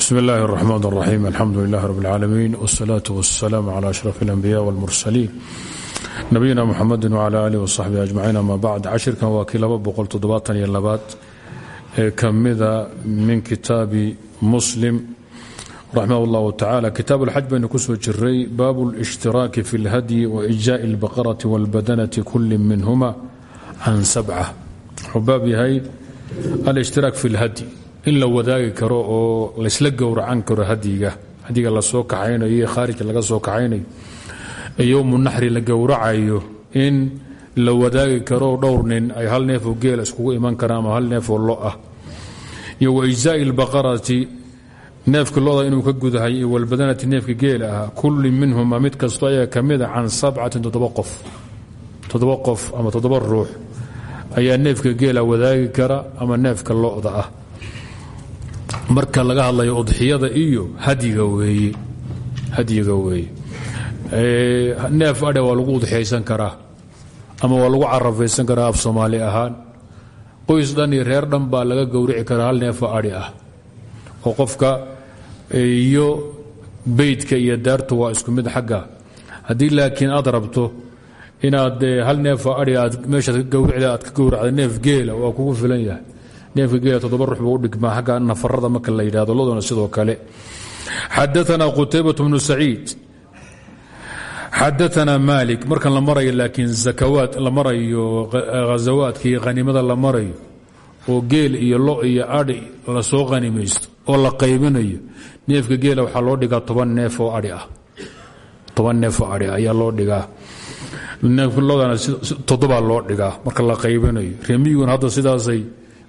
bsm اllahi الرحmn الرaxيm alxamdu لlah rb اlcaalamiin wالsalaaة wالsalaam عlى أشhraf الأnbiyaء wاlmursaliin nabiyina mxamadi wعlى alih وصaxbi ajmaciin ama bacd cashirkan waa kii labaad ee ka mida min kitaabi muslim raximah اllahu tacala kitaab اlxaj baynu ku soo jiray bab اlاshtiraaki fi اlhadyi وإijaء الbaqraةi wاlbadanati kuli minhuma can sabca wuxuu baab yahay alاshtiraak fi اlhadyi in la wadaagi karo oo laysla gowracan karo hadiga hadiga la soo kaxaynayo khaarijka laga soo kaxaynayo yowmu naxri la gowracayo in la wadaagi karo dhowr nin ay hal neefoo geela iskugu iman karaan ama hal neefoo lo ah. Iyo wa ijzaai lbaqarati neefka loda inuu ka gudahay iyo walbadanati neefka geela ah kulli minhuma mid kastoo ayaga ka mida can sabcatin toddoba ama toddoba ayaa neefka geela wadaagi kara ama neefka loda ah marka laga hadlayo udxiyada iyo hadyiga weeye neef adhe waa lagu udxiyaysan karaa ama waa lagu carafaysan karaa af soomaali ahaan. Qoys dhan reer dhan baa laga gowrici karaa hal neefo adhi ah. Oo qofka iyo beydka iyo daartu waa isku mid xagga. Haddii laakiin aad rabto inaad hal neefo adhi aad meeshaad ka gowricda aad ka gowracda neef geela waa kugu filan yahay neefka geela toddoba ruux buu dhigmaa xagga nafarada marka la yidhahdo loduna sidoo kale. Xadaana qutaybat bnu saciid. Xadaana malik markan la marayo laakiin zakawaad la marayo ghazawaadka iyo hanimada la marayo oo geel iyo lo iyo adhi la soo hanimaysto oo la qaybinayo neefka geela waxaa loo dhigaa toban neef oo ai ah. Toban neef oo adhi ayaa loo dhigaa. Lodana toddobaa loo dhigaa marka la qaybinayo. Remiyiguna hadda sidaasay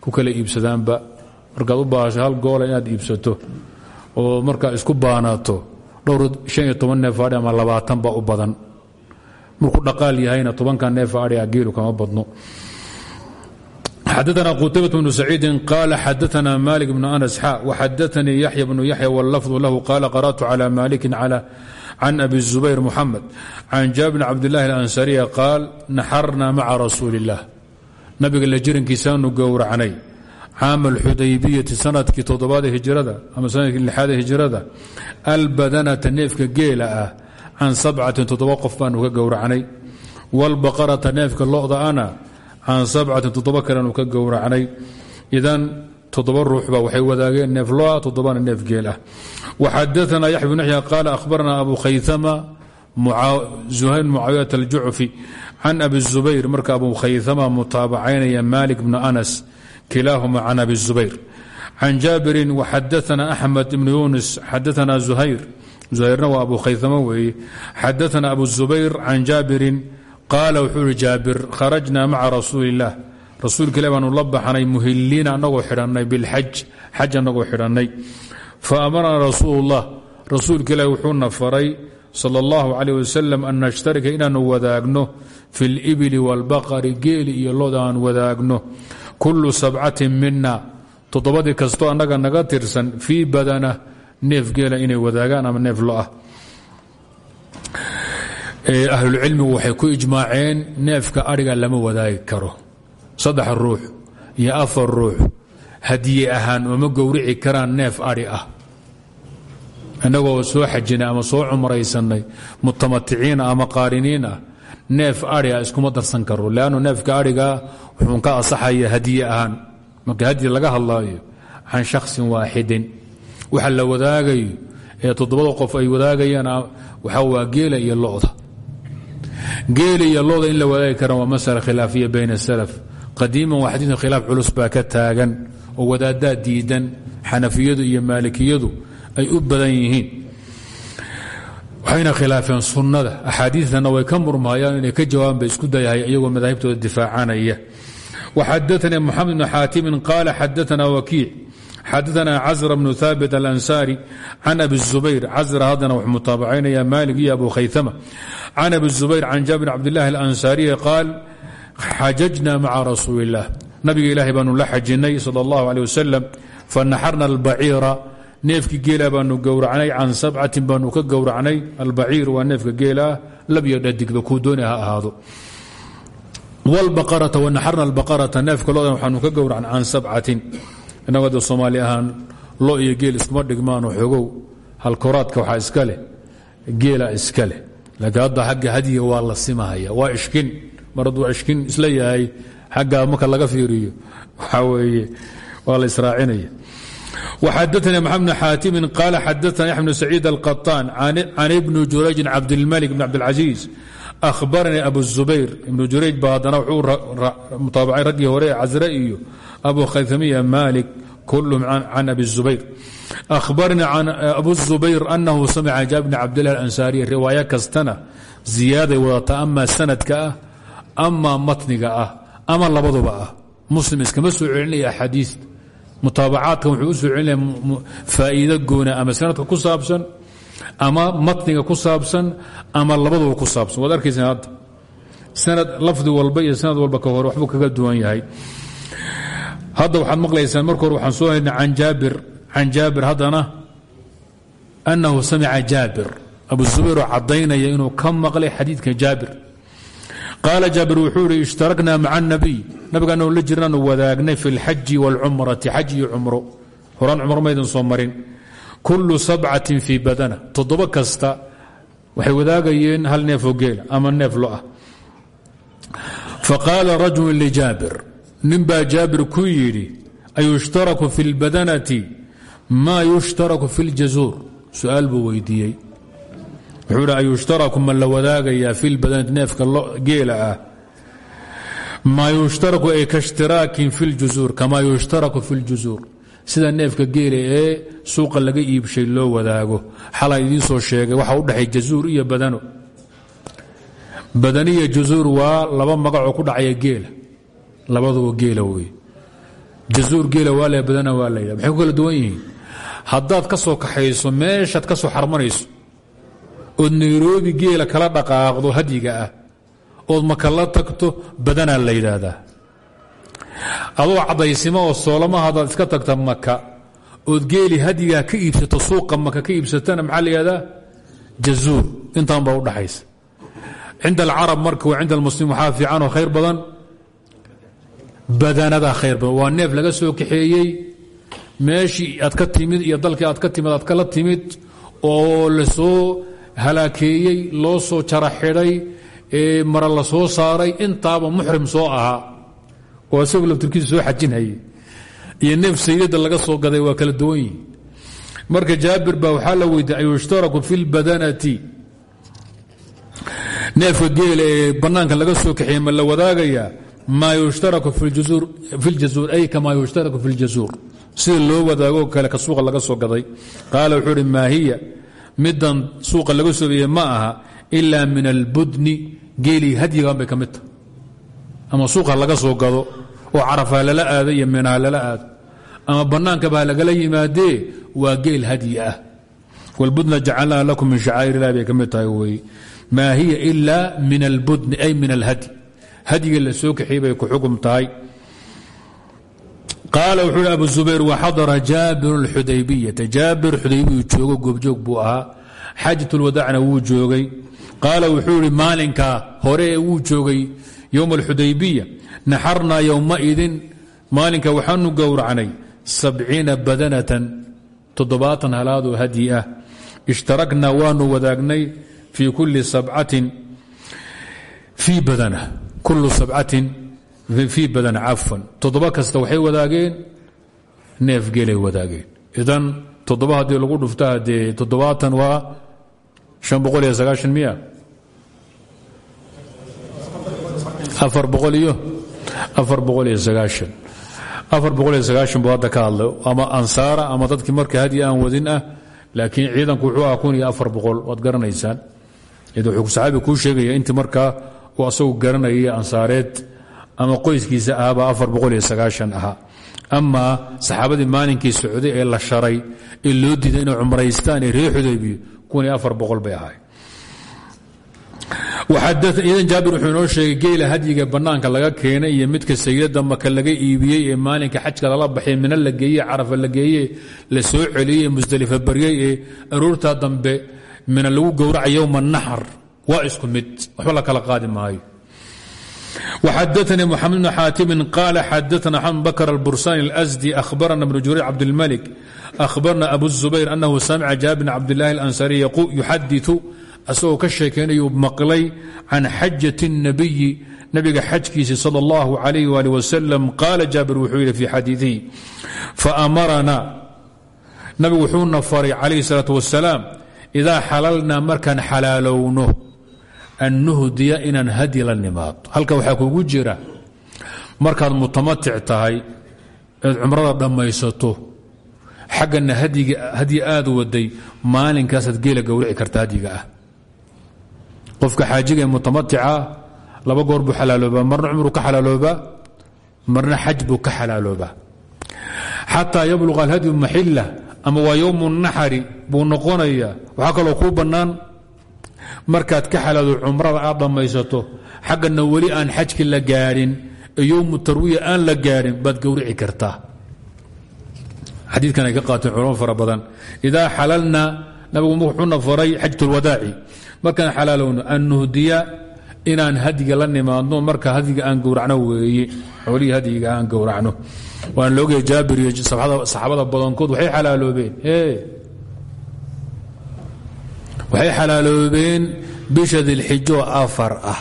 ku kala iibsadaanba. Markaad u baahasho hal goola inaad iibsato oo markaa isku baanaato dhowr iyo toban neef adhi ama labaatan baa u badan. Markuu dhaqaal yahayna tobanka neef adhiga geelu kama badno. Xadaana qutaybat bnu saciidin qaala xadaana malik bnu anas xa waxadaanii yaxya bnu yaxya wاllafdu lahu qaala qara'tu cala malikin can abi zubayr muxamed can jaabir bn cabdillahi alansariya qaal naxarna maca rasuuli اllah nabiga la jirankiisaanu gowracnay. Caama alxudaybiyati sannadkii toddobaad hijrada ama sannadkii lixaad hijrada albadanata neefka geela ah can sabcatin toddoba qof baanu ka gowracnay. Wاlbaqarata neefka lo'da-ana can sabcatin toddoba kaleanu ka gowracnay. Idan toddoba ruuxba waxay wadaageen neef loa toddobana neef geel ah. Waxadaana yaxya bn yaxya qaala ahbarana abu khayama zuhayr mucaawiyat aljucfi can abi zubayr marka abu khayama mutaabacaynaya malik bnu anas kilaahuma can abi zubayr can jaabirin waxadaana axmed ibnu yunis xadaana zuhayr zuhayrna waa abu khayama weeye xadaana abu zubayr can jaabirin qaala wuxuu ihi jaabir kharajna maca rasuuli illah rasuulka ilah baanu la baxnay muhiliina anagoo xidhannay bilxaj xaj anagoo xidhannay fa amarana rasuulu llah rasuulka ilahi wuxuuna faray sal اllahu calayh wasalam an nashtarika inaanu wadaagno fi اlibili wاlbaqari geeli iyo loda aan wadaagno kullu sabcatin mina toddobadii kastoo annaga naga tirsan fii badana neef geela inay wadaagaan ama neef lo ah ahlulcilmigu waxay ku ijmaaceen neefka ariga lama wadaagi karo saddex ruux iyo afar ruux hadiye ahaan uma gowrici karaan neef ari ah innagoo soo xajinay ama soo cumraysannay mutamaticiina ama qaariniin ah neef adhiga iskuma darsan karo. Leannu neefka adhiga wuxuun ka asaxaya hadiye ahaan. Marka hadyi laga hadlaayo can shaksin waaxidin. Waxa la wadaagayo ee toddobada qof ay wadaagayaan waxaa waa geela iyo loda geela iyo loda in la wadaagi karaan waa masala khilaafiya bayna salaf. Qadiiman waa khilaaf culus baa ka taagan oo wadaaddaa diidan xanafiyadu iyo maalikiyadu ay u badan yihiin. Waxayna khilaafeen sunnada. Axaadiidtana way ka murmahayaan inay ka jawaaban bay isku dayahay iyagoo madaahibtooda difaacanaya. Waxadaanii moxamed bnu xaatimin qaala xadaana wakiic xadaana casra bnu haabit alansaari can abi zubayr. Casra haddana wuxuu mutaabacaynaya maalik iyo abu khayama can abi zubayr can jaabir cabdillahi alansaariyi qaal xajajna maca rasuuli illah nabiga ilaahay baanu la xajinay sal allahu aleh wasalam fanaxarna albaciira neefkii geela baanu gowracnay can sabcatin baanu ka gowracnay albaciir waa neefka geelaah labyo dhadigba kuu dooni ha ahaado. Wlbaqarata wanaxarna albaqarata neefka loodan waxaanu ka gowracnay can sabcatin. Innagoo soomaali ahaan lo iyo geel iskuma dhigmaano xoogow halkoraadka waxaa iska leh geela iska leh. Laakiin hadda xagga hadiga waa la simahaya ishkin mar hadduu ishkin isla yahay xagga marka laga fiiriyo waxaa weeye waa israacinaya وxadثna mحamed بن xاaتimi qال xadثna يحيى بن سعيid القطاn can بن jurayجi cabdالmلك بن cabdالعaزيز أhbarnii abu الزubayr iبن jurayج ba haddana wxuu mutaabacay raggii hore ee casre iyo abu khayثamiya malik kulhm can abi الزubayr أhbarnii can abu الزubayr أnahu samca jaab بn cabdالlah الأnsaariي riwaayo kastana ziyaaday wadata ama sanadka ah ama matniga ah ama labaduba ah muslim iskama soo celinaya axaadiista mutaabacaadkan wuxuu u soo celinaya faa'iido goona ama sanadka ku saabsan ama matniga ku saabsan ama labaduba ku saabsan. Waad arkaysaan hadda sanad lafdi walba iyo sanad walba ka hore waxbuu kaga duwan yahay. Hadda waxaad maqlaysaan marka hore waxaan soo haynay can jaabir. Can jaabir haddana annahu samica jaabir. Abu zubayr oo caddaynaya inuu ka maqlay xadiidka jaabir qaala jaabir wuxuu ihi ishtaraknaa maca الnabiy nabigaanu la jirnaanu wadaagnay fi اlxaji wاlcumrati xaj iyo cumro horaan cumro maydin soo marin kulu sabcatin fii badana toddoba kasta waxay wadaagayeen hal neefoo geela ama neef lo ah faqaala rajulu lijaabir nin baa jaabir ku yidhi ayushtaraku fi اlbadanati maa yushtaraku fi اljazuur su-aal buu weydiiyey wuxuu hi ayushtaraku ma la wadaagayaa fi lbadanati neefka geela ah. Yushtaraku ay kaishtiraakin fi ljuzuur kamaa yushtaraku fi ljuzuur sida neefka geela ee suuqa laga iibshay loo wadaago. Xalaa idiin soo sheegay waxaa u dhexay jazuur iyo badano. Badaniya jazuur waa laba magacoo ku dhacaya geela. Labaduba geela wey jazuur geela waa badana waa maxay kala duwan yihiin? Haddaad ka soo kaxayso meeshaad ka soo xarmanayso ood nairobi geela kala dhaqaaqdo hadyiga ah ood maka la tagto badanaa la yidhaahdaa. Adoo caddaysimo oo soolama hadaad iska tagta maka ood geeli hadyigaa ka iibsato suuqa maka ka iibsatana maxaa la yidhahdaa baa u dhaxaysa. Cinda alcarab marka waa cinda almuslim waxaa fiicanoo khayr badan. Badanadaa khayr badan. Waa neef laga soo kaxeeyey. Meeshii aad ka timid iyo dalkii aad ka timid aad kala timid oo la soo halaakeeyey loo soo jara xidhay mara la soo saaray intaaba muxrim soo ahaa. Oo isagoo laftirkiisu soo xajinhayay. Iyo neef laga soo gaday waa kala duwan marka jaabir baa waxaa la weydiiyey ayushtaraku fi lbadanati neefka laga soo kaxeeyey ma la wadaagayaa maa yushtaraku fi ljazuur ay kamaa yushtaraku fi ljazuur sida loo wadaago kale ka suuqa laga soo gaday. Qaala wuxuu uhi midan suuqa laga soobeeye ma aha ilaa min albudni geelii hadyigan bay ka mid tahay. Ama suuqa laga soo gado oo carafaa lala aado iyo minaha lala aado. Ama bannaankabaa lagala yimaadee waa geel hadyi ah. Wاlbudna jacalnaha lakum min shacaa'ir ilah bay ka mid tahay wey maa hiya ila min albudni ay min alhadyi. Hadyiga la soo kaxiyey bay ku xukum tahay qaala wuxuu hi abu zubayr waxadara jaabir اxudaybiyata jaabir xudaybiyu joogo goobjoog buu ahaa. Xaajat اlwadacna wuu joogay. Qaala wuxuu ihi maalinkaa hore ee wuu joogay yowm alxudaybiya naxarnaa yowmaidin maalinka waxaanu gowracnay sabciina badanatan toddobaatan halaadoo hadyi ah. Ishtaraknaa waanu wadaagnay fii kulli sabcatin fii badana kullu sabcatin fii badana cafwan. Toddoba kasta waxay wadaageen neef geelay wadaageen. Idan toddoba haddii lagu dhufta haddee toddobaatan waa an boqol iyo sagaashan miya? Afar boqol iyo afar boqol iyo sagaashan. Afar boqol iyo sagaashan buu ka hadlay. Ama ansaara ama dadkii marka hadyi aan wadin ah laakiin ciidanku wuxuu ah kun iyo afar boqol waad garanaysaan. Id wuxuu saxaabi kuu sheegaya intii markaa uu asagu garanayay ansaareed ama qoyskiisa sagaashan ahaa amaa saxaabadii maalinkii socday ee la sharay ee loo diiday inay cumraystaan ee reer xudaybiyo bay ahay idan jaabir wuxuu inoo geela hadyiga bannaanka laga keenay iyo midka saydada maka laga iibiyey ee maalinka xajka lala baxay mina la geeye carafa la soo celiyey ee musdalifa baryey dambe mina lagu gowraca yowma naxar waa isku mid. Waxba la kala qaadi maayo وxadثnي محaمد بن xاaتم قال xadثna xمد بكر البرساني الأزدي أخبرna بن جurير عبدالملك أخبرna أبو الزبير أنه سمع جابر بن عبدالله الأنصاري يxadiث asagoo ka sheekaynayu maqlay can xajaة النabiyi nabiga xajkiisi salى الlaه عليه وaلي وسلم qaala jaabir wuxuu yidhi في xadiiثihi faأmarana nabigu wuxuuna faray calayh الصلاaة وaسلاam إidaa xalalnaa markaan xalaalowno an nuhdiya inaan hadyi la nimaado halka waxaa kugu jira markaad mutamatic tahay eed cumrada dhammaysato xaggana hadyi aad waday maalinkaasaad geela gowrici karta hadyiga ah. Qofka xaajiga ee mutamatica laba goor buu xalaaloobaa marna cumruu ka xalaaloobaa marna xaj buu ka xalaaloobaa xataa yabluqa alhadyu maxila ama waa yowmu naxari buu noqonaya. Waxaa kaloo kuu bannaan markaad ka xalaado cumrada aad dhammaysato xaggana weli aan xajki la gaadhin yowmu tarwiya aan la gaadhin baad gowrici kartaa. Xadiikan ay ka qaateen culamo fara badan. Idaa xalalna nabigu wuxuuna faray xajat lwadaaci markaan xalaalowno an nuhdiya inaan hadyiga la nimaadno marka hadyiga aan gowracno weeye xoolihii hadyiga aan gowracno waan laogaya jaabir iyo saxaabada badankood waxay xalaaloobeen waxay xalaaloobeen bisha dilxijo afar ah.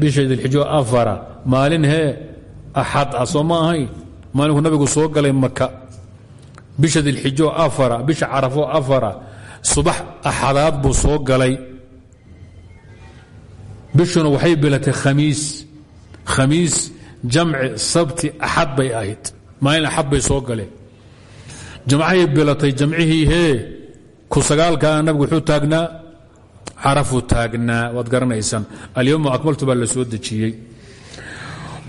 Bisha dilxijo afara maalin hee axad ah soo ma maalinku nabigu soo galay maka bisha dilxijo afara bisha carafo afara subax axadaad buu soo galay. Bishuna waxay bilatay khamiis. Khamiis jamci sabti axad bay ahayd. Maalin axad bay soo galeen. Jamcahay bilatay jamcihii hee ku sagaalkaa nabigu wuxuu taagnaa carafuu taagnaa waad garanaysaan alyowma akmaltu baa la soo dejiyey.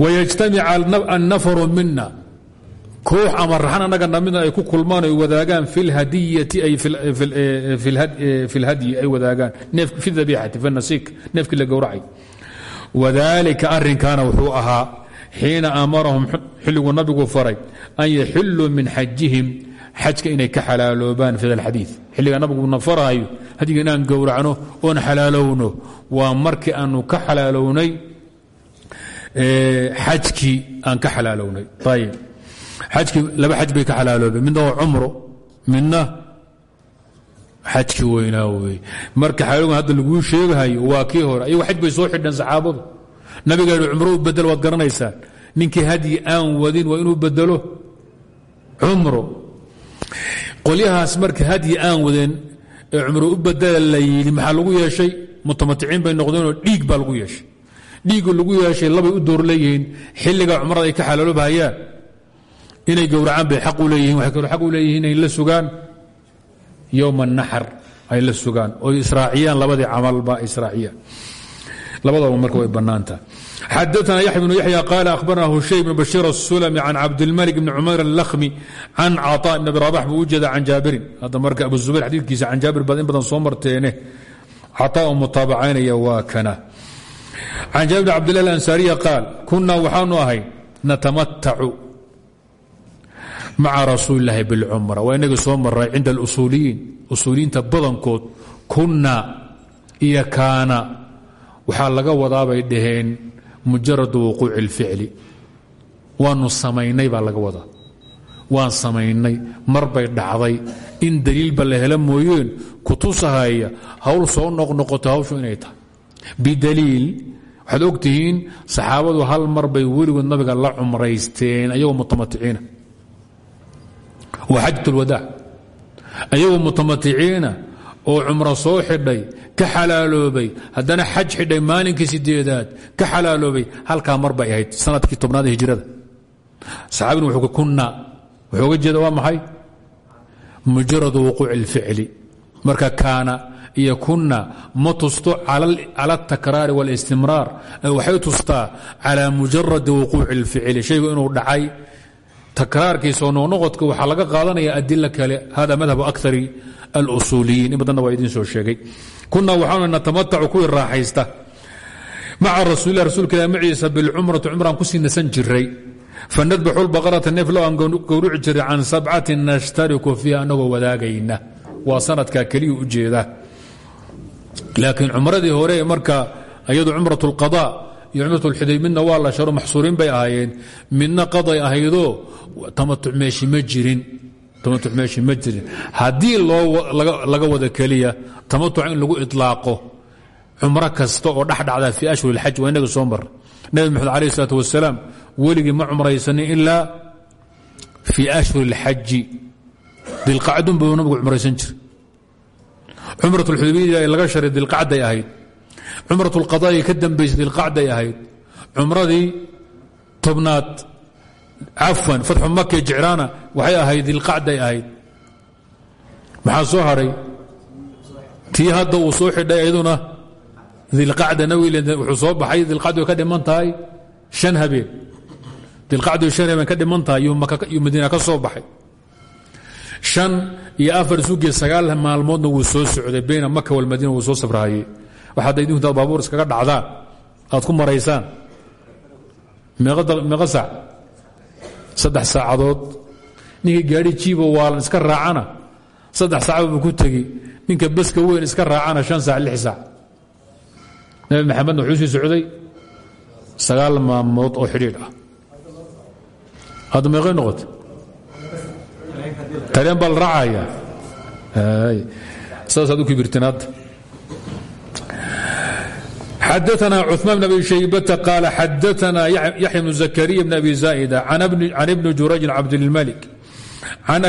Wayajtamica annafaru mina koox ama raxan annaga namidna ay ku kulmaan ay wadaagaan fi lhadiyati ay fi lhadyi ay wadaagaan. Fi dabiixati fi nasiik neefkii la gowracay. Wadalika arrinkaana wuxuu ahaa xiina amarahum xilliguu nabigu faray an yaxiluu min xajihim xajka inay ka xalaaloobaan fi alxadii xilliga nabiguna faraayo hadiga inaan gowracno oon xalaalowno. Waa markii aanu ka xalaalownay xajkii aan ka xalaalownay. Ayib xajkii laba xaj ka xalaaloobeen. Midna waa cumro midna xajkii weynaa wey marka xalaalowgan hadda laguu sheegahayo waa kii hore. Ayago xaj bay soo xidheen saxaabadu. Nabiga u bedel waad garanaysaan. Ninkii hadyi aan wadin waa inuu bedelo cumro qolyahaas marka hadyi aan wadeen ee cumro u badala la yidhi maxaa lagu yeeshay? Mutamaticiin bay noqdeenoo dhiig baa lagu yeeshay. Dhiiggu lagu yeeshay labay u door leeyihiin xilliga cumrada ay ka xalaaloobhayaan inay gowracaan bay xaq u leeyihiin waxay kaloo xaq u leeyihiin inay la sugaan. Yowma naxar ay la sugaan. Oy israaciyaan labadii camalba israaciyaan labadaba marka way banaanta xadaana yaxya bnu yaxya qaala ahbarna hushay bn bashiir asulami can cabdilmalik bni cumar alahmi can caطaa ibn abi rabax buu u jeeda can jaabirin. Hadda marka abu zubayr xadiidkiisa can jaabir baad badan soo marteene. Caطaa oo mutaabacaynaya waa kana. Can jaabir bn cabdillah alansariya qaal kunaa waxaanu ahay natamatacu maca rasuuli illaahi bilcumra. Waa inagii soo maray cinda alusuuliyiin usuuliyiinta badankood kunaa iyo kaana waxaa laga wadaabay dhaheen mujaradu wuquuci اlficli waanu samaynay baa laga wadaa. Waan samaynay mar bay dhacday. In daliilba la hela mooyeen kutusahaya hawl soo noqnoqoto hawshu inay tahay. Bidaliil waxaad og tihiin saxaabadu hal mar bay weligood nabiga la cumraysteen ayagoo mutamaticiina waa xajat اlwadaac ayagoo mutamaticiina oo cumro soo xidhay ka xalaaloobay haddana xaj xidhay maalinkii sideedaad ka xalaaloobay halkaa mar bay ahayd sanadkii tobnaad hijrada saxaabina wuxuu kunna wuxuu uga jeeda waa maxay mujaradu wuquuci اlficli marka kaana iyo kunna ma tusto cala اtakraari wاlistimraar waxay tustaa calى mujaradi wuquuci اlficli shaygu inuu dhacay takraarkiisoo noqnoqodka waxaa laga qaadanaya adilo kale hada madhabu akari alusuuliyiin. In badanna waa idiin soo sheegay. Kunaa waxaanu natamatacu kuwii raaxaysta. Maca rasuulilah rasuulka ilah maciisa bilcumrati cumraan ku sii nasan jiray. Fanadbaxu lbaqarata neef low aan gowrici jiray can sabcatin nashtariku fiiha anagoo wadaagayna. Waa sanadkaa keliya u jeeda. Laakiin cumradii hore marka iyadu cumrat اlqada iyo cumrat اlxudayb midna waa la sharo maxsuuriin bay ahaayeen midna qaday ahaydoo tamatuc meeshi ma jirin tamatuc meeshi ma jirin haddii loo laga wada keliya tamatuc in lagu iطlaaqo cumro kasta oo dhex dhacda fii ashhur اlxaj waa inaga soo mar nabi maxamed alayh الsalaat wasalaam weligii ma cumraysanin ilaa fii ashhur اlxaji dilqacdun buu nabigu cumraysan jira cumrat اlxudaybiya laga sharay dilqacday ahayd cumrat اlqadaa'i ka dambaysay dilqacday ahayd. Cumradii tobnaad cafwan fatxu maka jicraana waxay ahayd dilqacday ahayd. Maxaa soo hadhay tii hadda uu soo xidhay iyaduna dilqacda nabiga wuxuu soo baxay dilqacdu ka dhiman tahay shan habeen. Dilqacdu shan habeen ka dhiman tahay yuu madiina ka soo shan iyo afar sugii sagaal maalmoodna wuu soo socday bayna maka walmadiina wuu soo safrahayey waxaad idinku intaad baabuur iskaga dhacdaan aad ku maraysaan? Meeqa saac? Saddex saacadood. Ninkii gaadhi jiibo waalan iska raacana? Saddex saacba ku tegi. Ninka baska weyn iska raacana shan saac lix saac. Nabi maxamedna wuxuu sii socday. Sagaal maalmood oo xidhiidh ah. Hadda meeqay noqotay? Tareen baa la raacaya saasaad u kibirteen xadaثna cثmaan بn abi shaybata qaal xadaثna yaxya bn zakariya bn abi zaa'ida can ibni jurayjin cabdilmalik can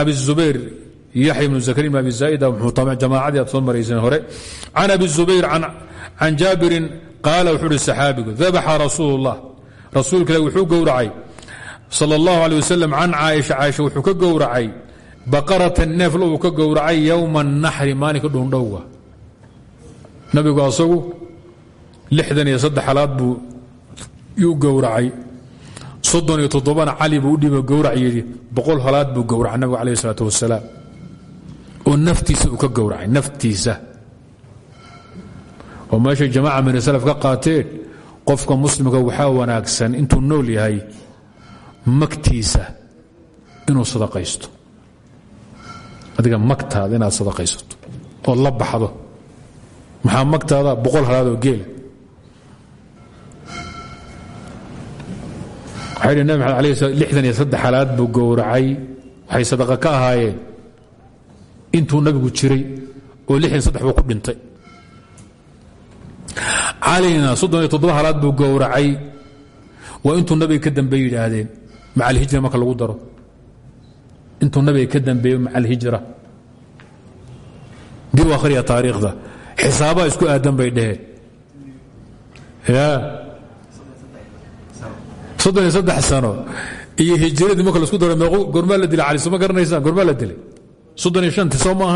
abi الzubayr yaxya bn zakariya bn abi zaa'ida jamaacadii aad soo marayseen hore can abi الzubayr can jaabirin qaala wuxuu uhi saxaabigu dabaxa rasuul الlah rasuulka ilah wuxuu gowracay salى اllahu alيه waslm can caaisha caaisha wuxuu ka gowracay baqaratan neefl uu ka gowracay yowma الnaxri maalinka dhuundhowga nabigu asagu lixdan iyo saddex halaad buu yuu gowracay. Soddon iyo toddobana cali buu u dhiibo gowrac yidhi boqol halaad buu gowracay nabigu alayh isalaat wasalaam oo naftiisa uu ka gowracay naftiisa. Oo meeshay jamaaca min salaf ka qaateen qofka muslimka waxaa wanaagsan intuu nool yahay magtiisa inuu sadaqaysto. Adiga magtaada inaad sadaqaysato ood la baxdo. Maxaa magtaada? Boqol halaadoo geela waxay dhi nabi maxamed lixdan iyo saddex halaad buu gowracay. Waxay sadaqa ka ahaayeen. Intuu nabigu jiray oo lixdan saddex buu ku dhintay. Calina soddon iyo toddoba halaad buu gowracay. Waa intuu nabiga ka dambeeye yidhaahdeen maca alhijra marka lagu daro. Intuu nabiga ka dambeeyo maca alhijra. Dib taariikhda. Xisaabaha isku aadan bay dheheen ya soddon iyo saddex sano iyo hijiradii marka la isku meequ gormaa la dilay cali soo ma garanaysaan gormaa la dilay. Soddon iyo shantii soo ma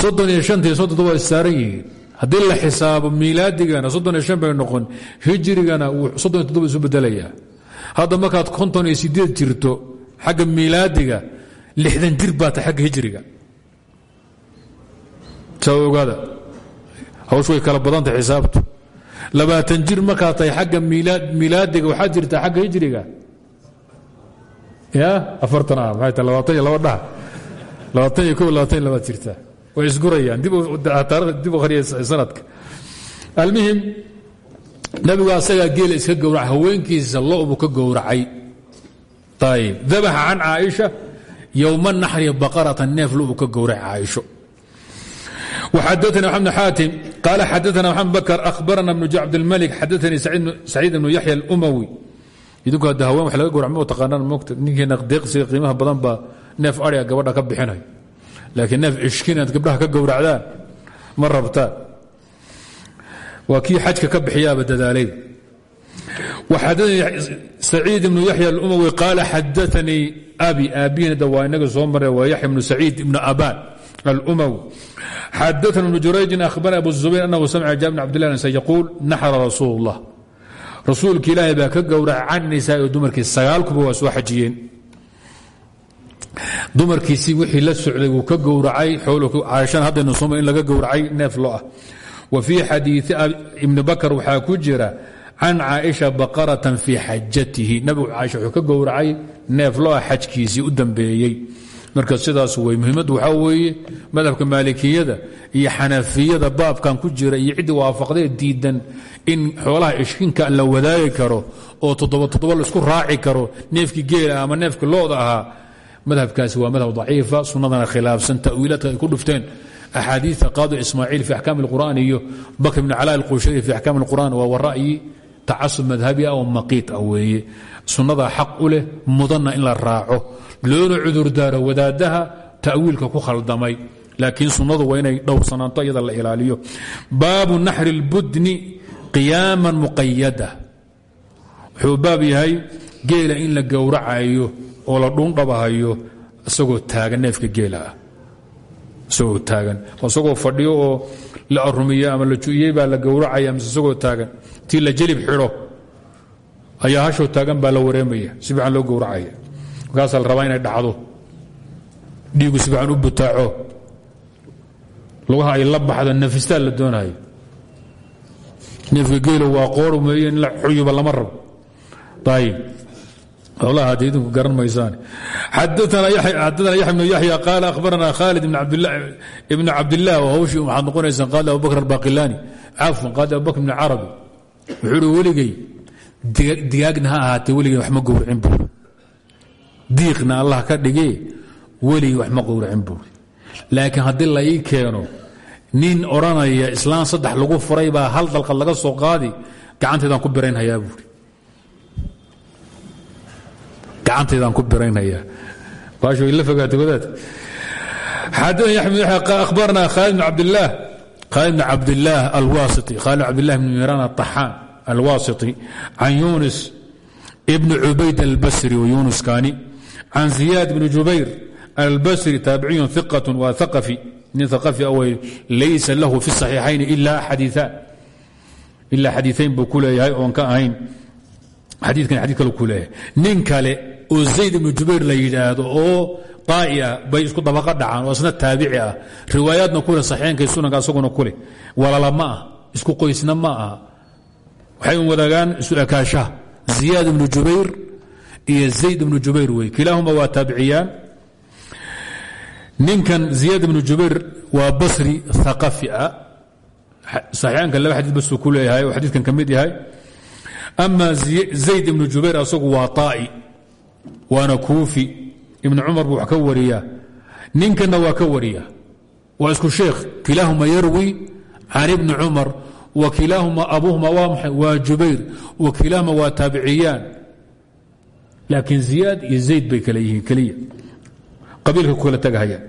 soddon iyo shantii soddon waa issaaran yihiin. Haddii la xisaabo miilaadigana soddon iyo shan bay noqon hijrigana soddon iyo toddoba isu bedelayaa hadda markaad konton iyo sideed jirto xagga miilaadiga lixdan jir baa ta xagga hijriga. Saa ogaada. Hawsh way kala badantah xisaabtu labaatan jir markaa tahay xagga miilaadiga waxaad jirtaa xagga hijriga ya afartan ah tahay labaatan iyo laba dhaha. Labaatan iyo kow labaatan iyo labaad way isgurayaan dib dib u khariya sanadka. Almuhim nabigu asagaa geela iska gowraca haweenkiisa lo buu ka gowracay. Ayib dabaxa can caaisha yowma naxri baqaratan neef lo uu ka gowracay caaisho xadana md xaatim qaal xadana mxamed bakr ahbarana bn cabdilmalik xadanii saciid ibnu yaxya اlumawi idinku hadda haween wax laga gowracma taqaanaan moogta ninkeena deeqsiga qiimaha badan baa neef ariga gabadha ka bixinay laakiin neef cishkin inaad gabdhaha ka gowracdaan ma rabtaan waa kii xajka ka bixiyaaba dadaalay waxadanii saciid ibnu yaxya alumawi qaala xadanii abi aabihiina da waa inaga soo marray waa yaxya ibnu saciid ibnu abaan. الأmوي xadثna بن jurayجi أhbarna abu الزubayr أنhu samca jab بن cbdالله أنس yquul naxra rasuul الlah rasuulki ilaahay baa ka gowraca can nisaa o dumarkiis sagaalkuba waa soo xajiyeen dumarkiisii wixii la socday wuu ka gowracay caaشhan haddaynu soma in laga gowracay neef lo ah wa fii xadiiثi ibni bakr waxaa ku jira can caaئiشha baqaraةa fii xajatihi nabigu caaisha wuxuu ka gowracay neef lo ah xajkiisii u dambeeyey marka sidaas wey muhiimadu waxaa weeye madhabka maalikiyada iyo xanafiyada baabkan ku jira iyo ciddii waafaqdee diidan in xoolaha ishkinka la wadaagi karo oo toddoba toddoba la isku raaci karo neefkii geela ah ama neefkii looda ahaa madhabkaasi waa madhab daciifa sunnadana khilaafsan tawiilaadka ay ku dhufteen. Axaadiia qaadi ismaaciil fi axkaam اlqur'an iyo bakr bn cala alqushari fi axkaam اlqur'an waa wara'yi tacasub madhabi ah oo maqiid ah weeye. Sunnadaa mudanna in la raaco loona cudurdaaro wadaadaha ta'wiilka ku khaldamay. Laakiin sunnadu waa inay dhowrsanaanto iyada la ilaaliyo. Baabu naxri اlbudni qiyaaman muqayada wuxuu yahay geela in la gowracayo oo la dhuundhabahayo isagoo taagan neefka geela ah. Taagan. Isagoo fadhiyo oo la arumiye ama la ju'iyey baa la gowracaya mise isagoo taagan. Tii la jelib xidho. Ayaa hashoo taagan baa la wareemaya. Si loo gowracaya markaasaa la rabaa inay dhacdo. Dhiigu si fiican u butaaco. Lugaha ay la baxdo nafistaa la doonayo neefka geelo waa qoor meeye in la xuyuba lama rabo. Ayib howlaha hadda idinku garan maysaan. Xadaana yaxya bnu yaxya qaala akhbarana khaalid ibn cabdilah oo hawshii waxaad noqonaysaan qaadi abubakr albaqilani cafwan qaadi abubakr ibn carabi wuxuu uhi weligay digaagna ha ahaatee weligay wax ma gowracin buuri diiqna allah ka dhigee weligay wax ma gowracin buuri laakiin haddii la ii keeno nin odhanaya islaan saddex lagu furay baa hal dalqad laga soo qaadi gacanteedaan ku biraynhayaa buuri gacantaydaan ku biraynhayaa. Baashu way la fogaatay wadaad. Xadana yaxmed akhbarna khaalid bn cabdillaah khaalid bn cabdillaah alwasiti khaalid bn cabdillah bn miran aطaxaan alwasiti can yunis ibn cubayd albasri wayunus kani can ziyaad bn jubayr albasri taabiciyun iqat waa aqafi nin aqafi awey laysa lahu fi saxiixayn ila xadiiaan ilaa xadiiayn buu ku leeyahay oon ka ahayn xadiikan xadii kale ku leeyahay nin kale oo zayd ibnu jubayr la yidhaahdo oo daa'i ah bay isku dabaqa dhacaan oo isna taabici ah riwaayaadna kuleh saxiixankay sunanka asaguna kuleh walala ma ah isku qoysna ma aha waxay wadaagaan isu ekaashaha ziyaad ibnu jubayr iyo zayd ibnu jubayr wey. Kilaahuma waa taabiciyaan. Ninkan ziyaad ibnu jubayr waa basri aqafi ah saxiixaanka laba xadiid basuu ku leeyahay oo xadiidkan ka mid yahay. Ama zayd ibnu jubayr asagu waa طaa'i waana kuufi. Ibnu cumar buu ka wariyaa. Ninkanna waa ka wariya waa isku sheekh. Kilaahuma yarwi can ibni cumar. Wa kilaahuma abuhuma waa maxay? Wa kilaahuma waa taabiciyaan laakiin ziyaad iyo zayd bay kale yihiin keliya. Qabiilka ku kala tagahayaan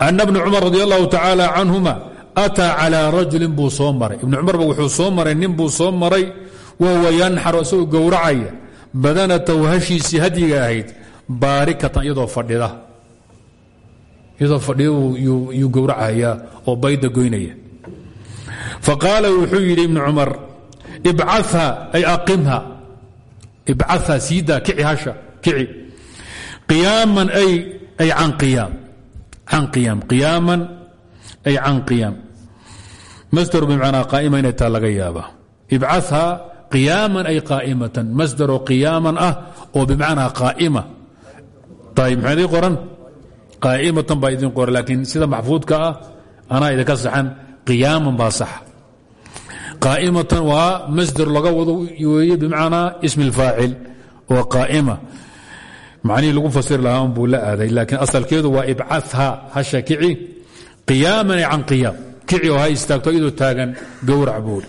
ana bna cumar radi allahu tacaala canhuma ataa calىa rajulin buu soo maray. Wuxuu soo maray nin buu soo maray wahuwa yanxaru isagoo gowracaya badanatahu hashiisii hadyiga ahayd baarikatan iyadoo fadhida. Iyadoo fadhida yuu gowracayaa oo bayda goynaya. Faqaala wuxuu yidhi ibnu cumar ibcaha ay aqimha ibcaha siidaa kici hasha kici. Qiyaaman ay can qiyaam can qiyaam qiyaaman ay can qiyaam. Masdaru bimacnaa qaa'ima inay taa laga yaaba ibcaha qiyaaman ay qaa'imatan masdaroo qiyaaman ah oo bimacnaa qaa'ima. Ayb maxaa idiin qoran? Qaa'imatan baa idiin qoran laakiin sida maxfuudka ah anaa idinka saxan qiyaaman baa saxa qaa'imatan waa masdar laga wado weeye bimacnaa ismi اlfaacil oo qaa'ima macnihii lagu fasiri lahaa un buu la aaday laakiin asalkeedu waa ibcaha hasha kici qiyaaman can kici oo ha istaagto taagan gowrac buuri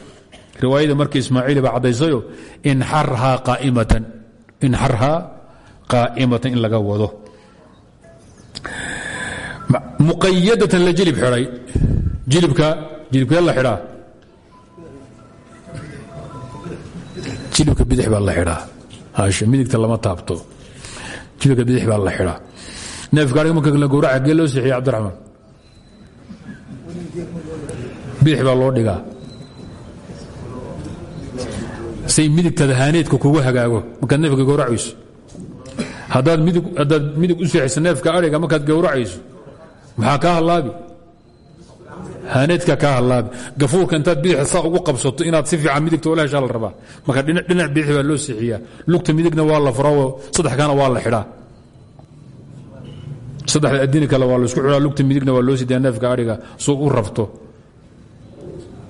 riwaayada markii ismaaciili baa caddaysayo inxarhaa qaa'imatan in laga wado muqayadatan la jilib xidhay jilibka la xidhaa jilibka bidix baa la hashe midigta lama taabto. Jilibka bidix baa la xidhaa. Neefka adhiga marka la gowraca gee loo seexiye cabdiraxmaan? Bidix baa loo dhigaa. Say midigtada haaneedka kugu hagaago markaad neefka gowracayso. Haddaad midig u seexisa neefka adhiga markaad gowracayso maxaa kaa hallaabi haaneedka kaa hallaabi gafuurka intaad bidix saa ugu qabsato inaad si fiican midigta ola heshaa la rabaa. Marka dhinac bidix baa loo seexiyaa lugta midigna waa la furao saddex kaana waa la xidhaa. Saddexda adini kale waa la isku xidhaa lugta midigna waa loo sidaa neefka adhiga suu u rabto.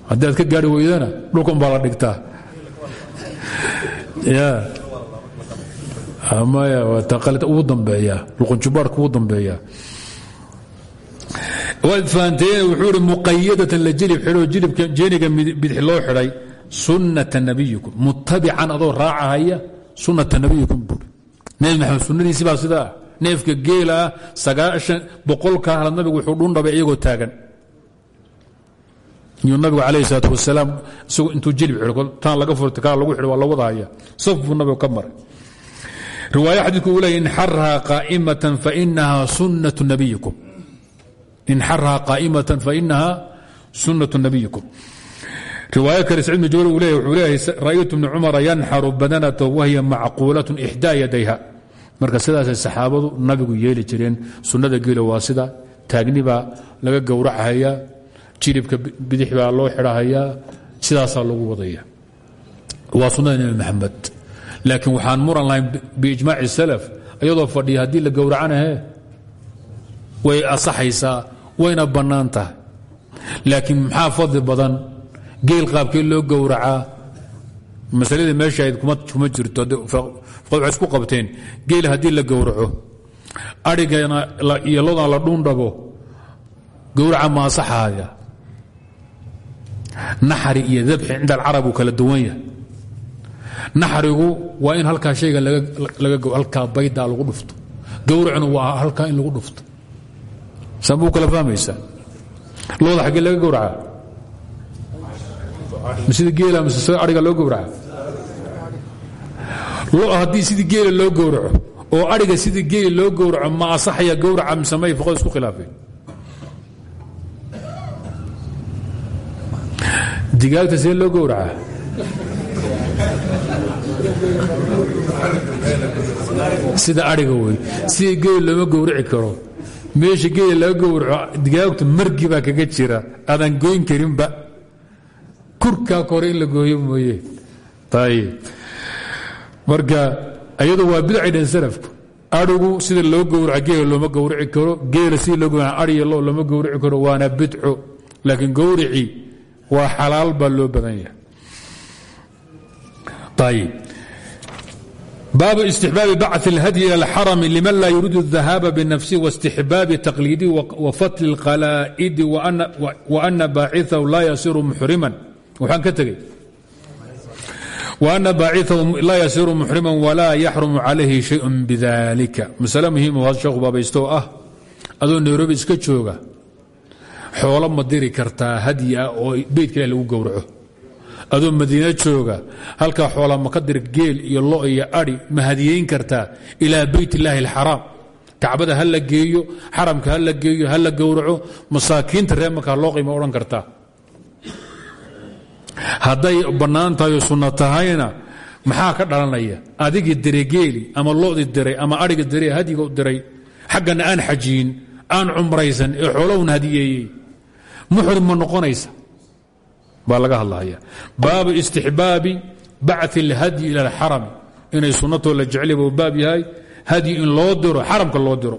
Haddii aad ka gaari weydana dhulka umbaa la dhigtaa. Ya maya waa taqalid ugu dambeeya. Luqunjubaarka ugu dambeeya waad fahanteen wuxuu ihi muqayadatan la jilib xidho jilibka jeeniga bidix loo xidhay sunnata nabiyikum mutabican adoo raacahaya sunnata nabiyikum buuri. Nebi maxamed sunnadiisi baa sidaa neefka geelaa sagaahan boqolka halad nabigu wuxuu dhundhabay iyagoo taagan. Iyuu nabigu calayhi salaatu wasalaam isagoo intuu jilib xidho tan laga furta kaa lagu xidho waa la wadahaya. Saf buu nabigu ka maray. Riwaaya xadiidku uu leeyay fainaha sunnatu nabiyikum inxarhaa qaa'imatan fainaha sunnatu nabiyikum riwaayo kale sacid jabal uu leeyahy wuxuu leeyahay ra'aytu bni cumara yanxaru badanatahu wahiya macquulatun ixdaa yadayha marka sidaasay saxaabadu nabigu yeeli jireen sunnada geelo waa sida taagni baa laga gowrachayaa jilibka bidix baa loo xidhahayaa sidaasaa lagu wadaya waa sunnada nebi maxamed laakiin waxaan muran lahayn biijmaaci salaf iyadoo fadhiya haddii la gowracanahe way asaxaysaa wayna bannaan tahay. Laakiin maxaa badan? Geel qaabkee loo gowracaa. Masaladii meeshahayd kuma jirto. Waxay isku qabteen geel haddii la gowraco adhigana iyo lodan la dhuundhabo gowraca ma asaxaaya naxri iyo dabxi cinda alcarab kala duwan yahay. Naxrigu waa in halkaa shayga halkaa baydaa lagu dhufto. Gowracna waa halkaa in lagu dhufto saambuu kala fahmaysaa looda xaggee laga gowracaa. Sida geela mise sida adhiga loo gowraca lo haddii sidii geela loo gowraco oo adhiga sidii geela loo gowraco ma asaxaya gowraca mise may fuqada isku khilaafeen digaagta see loo gowracaa? Sida adhiga wey sida geela looma gowraci karo meesha geela laga gowraco digaagtu margi baa kaga jira. Aadaan goyn karinba. Kurkaa kore in la gooyo mooye. Marka iyadu waa bidcay dheen salafku. Sida loo gowraco geela looma gowraci karo. Geela sida loo gowraco adhiya lo looma gowraci karo waana bidco. Laakiin gowricii waa xalaal baa loo badan yahay. Ayib baabu istixbaabi bacث اlhadyi ilى اlxarm liman laa yuriid الذahaaba bnafsihi واstixbaabi taqliidihi wafatli اlqalaa'idi وأna baaciثahu laa yasiru muxriman waxaan ka tegey وأna baaciثahu laa yasiru muxriman walaa yaxrumu calayhi شhayء bidalika masale muhiim o sheekhu baabaysto ah adoo nairobi iska jooga xoolo ma diri kartaa hadyi ah oo beytka ilah lagu gowraco adoo madiina jooga halkaa xoola ma ka dir geel iyo lo iyo ari ma hadiyeyn kartaa ilaa beyt illaahi alxaraam kacbada ha la geeyo xaramka ha la geeyo ha la gowraco masaakiinta reer loo qiima odhan kartaa. Hadday bannaan tahay sunno tahayna maxaa ka dhalanaya? Adigii diray geeli ama lodii diray ama ariga diray hadyiga diray xaggana aan xajiyin aan cumraysan ee xoolahun hadiyeeyey. Muxrim ma noqonaysa baa laga hadlaya baabu istixbaabi bacث اlhadyi ilى اlxarami inay sunnatoo la jeclaba u baab yahay hadyi in loo diro xaramka loo diro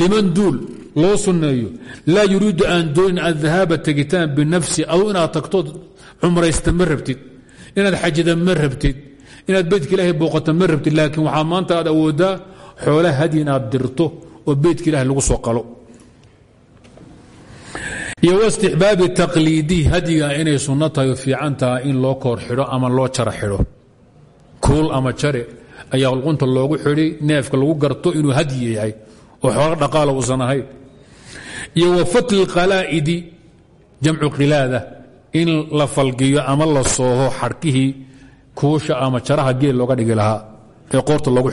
liman duul loo sunneeyo laa yuriidu aan doonin adhahaaba tegitaan binafsi adu inaad tagtood cumraysta ma rabtid inaad xajida ma rabtid inaad beytka ilaahay booqata ma rabtid laakiin waxaa maanta aad awoodaa xoola hadyi inaad dirto oo beytka ilahay lagu soo qalo iyo wastixbaabi taqliidi hadyiga inay sunno tahay oo fiican tahay in loo koor xidho ama loo jara xidho. Kuul ama jare ayaa qulqunta loogu xidhi neefka lagu garto inuu hadyi yahay oo xooga dhaqaala uusan ahayn. Iyo wa fatli qalaa'idi jamcu qilaada in la falgiyo ama la sooho xarkihii kuusha ama jaraha geel looga dhigi lahaa ee qoorta loogu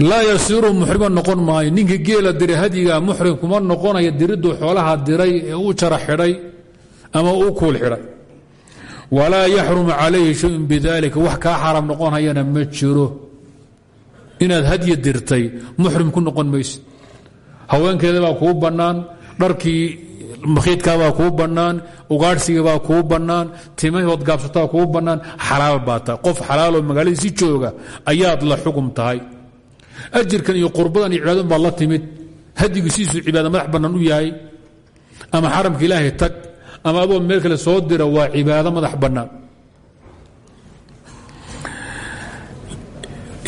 laa yasiru muxrima noqon maayo. Ninkii geela diray hadyiga muxrim kuma noqonaya diriduu xoolaha diray ee u jara xidhay ama u kuul xidhay. Walaa yaxrumu calayhi shayun bidalika wax kaa xaaraam noqonhayana ma jiro. Inaad hadyi dirtay muxrim ku noqon maysid. Haweenkeeda baa kuu bannaan dharkii makhiidkaabaa kuu bannaan ugaadhsigabaa kuu bannaan timahood gaabsataa kuu bannaan xalaal baa tahay qof xalaaloo magaaladiisi jooga ayaad la xugum tahay ajirkan iyo qurbadan iyo cibaadadan baad la timid. Hadigu sidiisuu cibaada madax bannaan u yahay ama xaramka ilaahay tag ama adoo meel kale soo dira waa cibaado madax bannaan.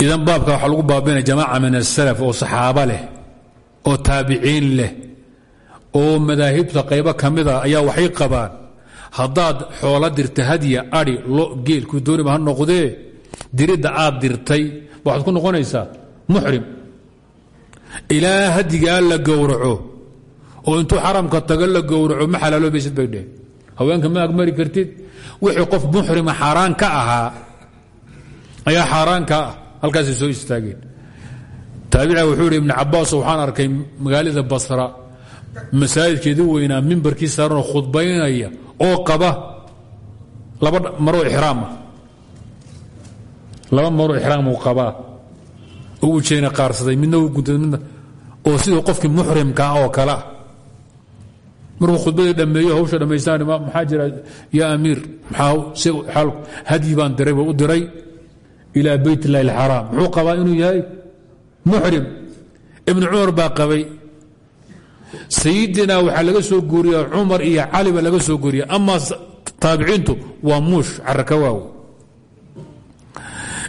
Idan baabka waxaa lagu baabinaya jamaaca min asalaf oo saxaabo leh oo taabiciin leh oo madaahibta qaybo ka mida ayaa waxay qabaan haddaad xoolo dirta hadya adi lo geelku dooniba ha noqdee? Diridda aad dirtay. Waxaad ku noqonaysaa muxrim ilaa hadigaa la gowraco oo intuu xaramka tago la gowraco ma xalaaloobaysid bay dheheen haweenka ma agmari kartid wixii qof muxrima xaaraan ka ahaa ayaa xaaraan ka ah halkaasay soo istaageen. Taabica wuxuu ihi ibn cabaas waxaan arkay magaalada basra masaajidkeedu weynaa mimbarkii saaranoo khudbaynaya oo qaba laba maroo ixraama laba maroo ixraamuu qabaa oo uu jeena qaarsaday midna uu guntaday midna oo sidii qofkii muxrimkaa oo kalea markuu khudbadii dhammeeyo hawsha dhammaystaan maxaa jira yaa amiir? Hadyi baan diray u diray ilaa bayt اllahi اlxaraam muxuu inuu yahay muxrim. Ibn cumar baa qabay. Sayidina waxaa laga soo guuriya cumar iyo cali baa laga soo guuriya ama taabiciintu waa muush carakawaaw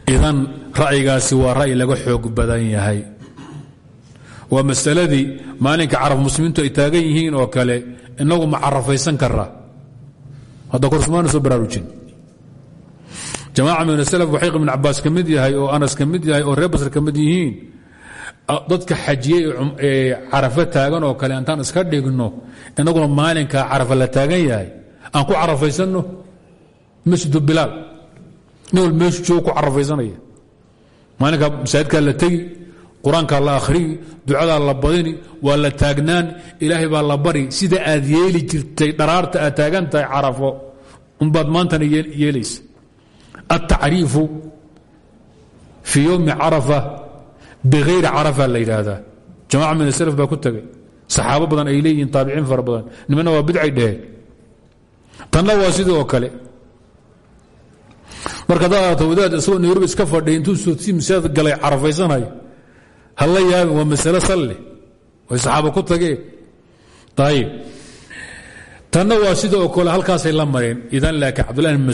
idan ra'yigaasi waa ra'yi laga xoog badan yahay. Waa masaladii maalinka caraf muslimiintu ay taagan yihiin oo kale inagu ma carafaysan karaa hadda korsmaana soo baraarujin jamaaca min aslaf waxay ibn cabaas ka yahay oo anas ka yahay oo reer mid yihiin dadka xajiyey ee carafa taagan oo kale intaan iska dhigno inaguna maalinka carafa la taagan yahay aan ku carafaysanno masjidu bilaal nin wal meeshu ku carafaysanaya maalinka masaajidkaa la tegi qur'aankaa la akhriyi ducadaa la badini waa la taagnaan ilaahay baa la bari sida aad yeeli jirtay dharaarta aad taagan tahay carafo unbaad maantana yeelaysa altacriifu fii yowmi carafa bihayri carafa la yidhaahdaa jamaca min aslaf baa ku saxaabo badan ay leeyihiin taabiciin fara badan nimana waa bidcay dheheen tanna waa sidii kale marka daaata wadaad isagoo nairobi iska fadhiya intuu soodsi masaajid galay carafaysanaya hala waa masale salle way saxaabo ku tageen. Ayib tanna waa sida oo kale halkaasay la mareen. Idan laakiin cabdullahi bn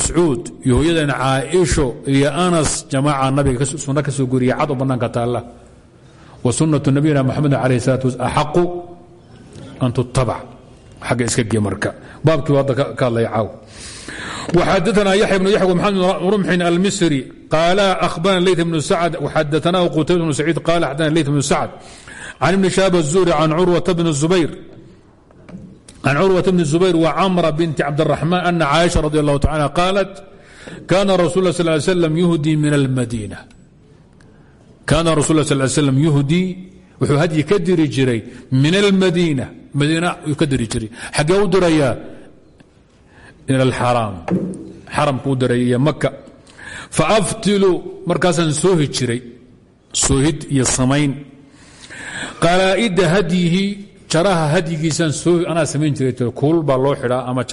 iyo hooyadan caaisho iyo anas jamaaca nabiga sunno ka soo guriya cad oo bannaanka wa sunnatu nabiyina moxamed alayh salatu was axaqu an tutabac xagga iska gee marka baabkii ka hadlaya caaw xadana yaya bn yay mamd rumxin almisri qaala ahbarana ley bn sacd xadanah qutayb bn saciid qaala xadana ley bn sacd can ibni shaab الzuhri can curwata bn zubayr can curwata bni zubayr wa camra binti cabdiraxmaan ana caaisha radi allahu tacala qaalat kaana rasul sl sm yuhdii min almadiina kaana rasul sal slm yuhdii wuxuu hadyi ka diri jiray min almadiina madiina ka diri jiray xaggee u dirayaa ilى اxaraam xaramku u diray iyo maka faaftilu markaasaan soohi jiray. Soohid iyo samayn. Qalaa'ida hadyihi jaraha hadyigiisaan soohi anaa samayn jiray kuul baa loo xidhaa ama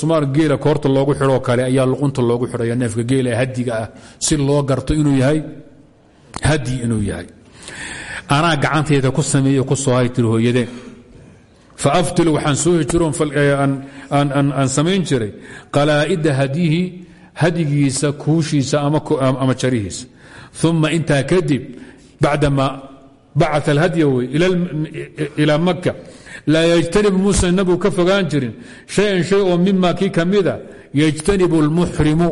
sumaar geela koorta loogu xidhoo kale ayaa luqunta loogu xidhaya neefka geela ee hadyiga ah si loo garto inuu yahay hadyi inuu yahay. Anaa gacantayda ku sameeye ku soohay tiri hooyadeen faaftilu waxaan jiro aan samayn jiray qalaa'ida hadyihi hadyigiisa kuushiisa ama jarihiisa uma intaa kadib bacdama bacaa alhadya wey ilaa maka laa yajtanib muusa nabigu ka fogaan jirin shayan shay oo mima kii kamida yajtanibu اlmuxrimu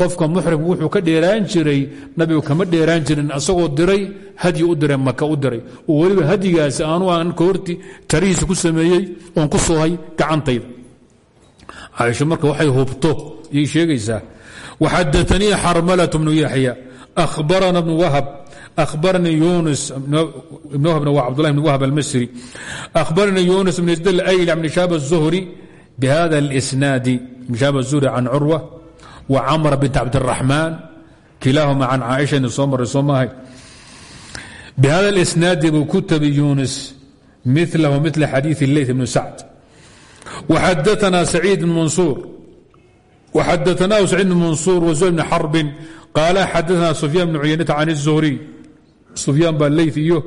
qofka muxrimku wuxuu ka dheeraan jiray nabigu kama dheeraan jirin asagoo diray hadyi u diray maka u diray oo weliba hadyigaasi aanu aan kahorti tarihiisa ku sameeyey oon ku soohay gacantayda caaisha marka waxay hubto yay sheegaysaa waxadaanii xarmalة bnu yaxya ahbarana bnu wahab أخبرني يونس بن وهب عبد الله بن وهب المصري أخبرني يونس بن يزد الأيلع بن شاب الزهري بهذا الإسناد بن شاب الزهري عن عروة وعمر بنت عبد الرحمن كلاهما عن عائشة صومر صومها بهذا الإسناد كتب يونس milahu mila xadiiث اleyث bn sacd وxadaثna سacيid بn mansuur وxadaثnahu سacيid بn mansuur وزهير بn xarbin qaala xadaثna سufyaan بn cuyaynata can الزهriي sufyaan baa leyث iyo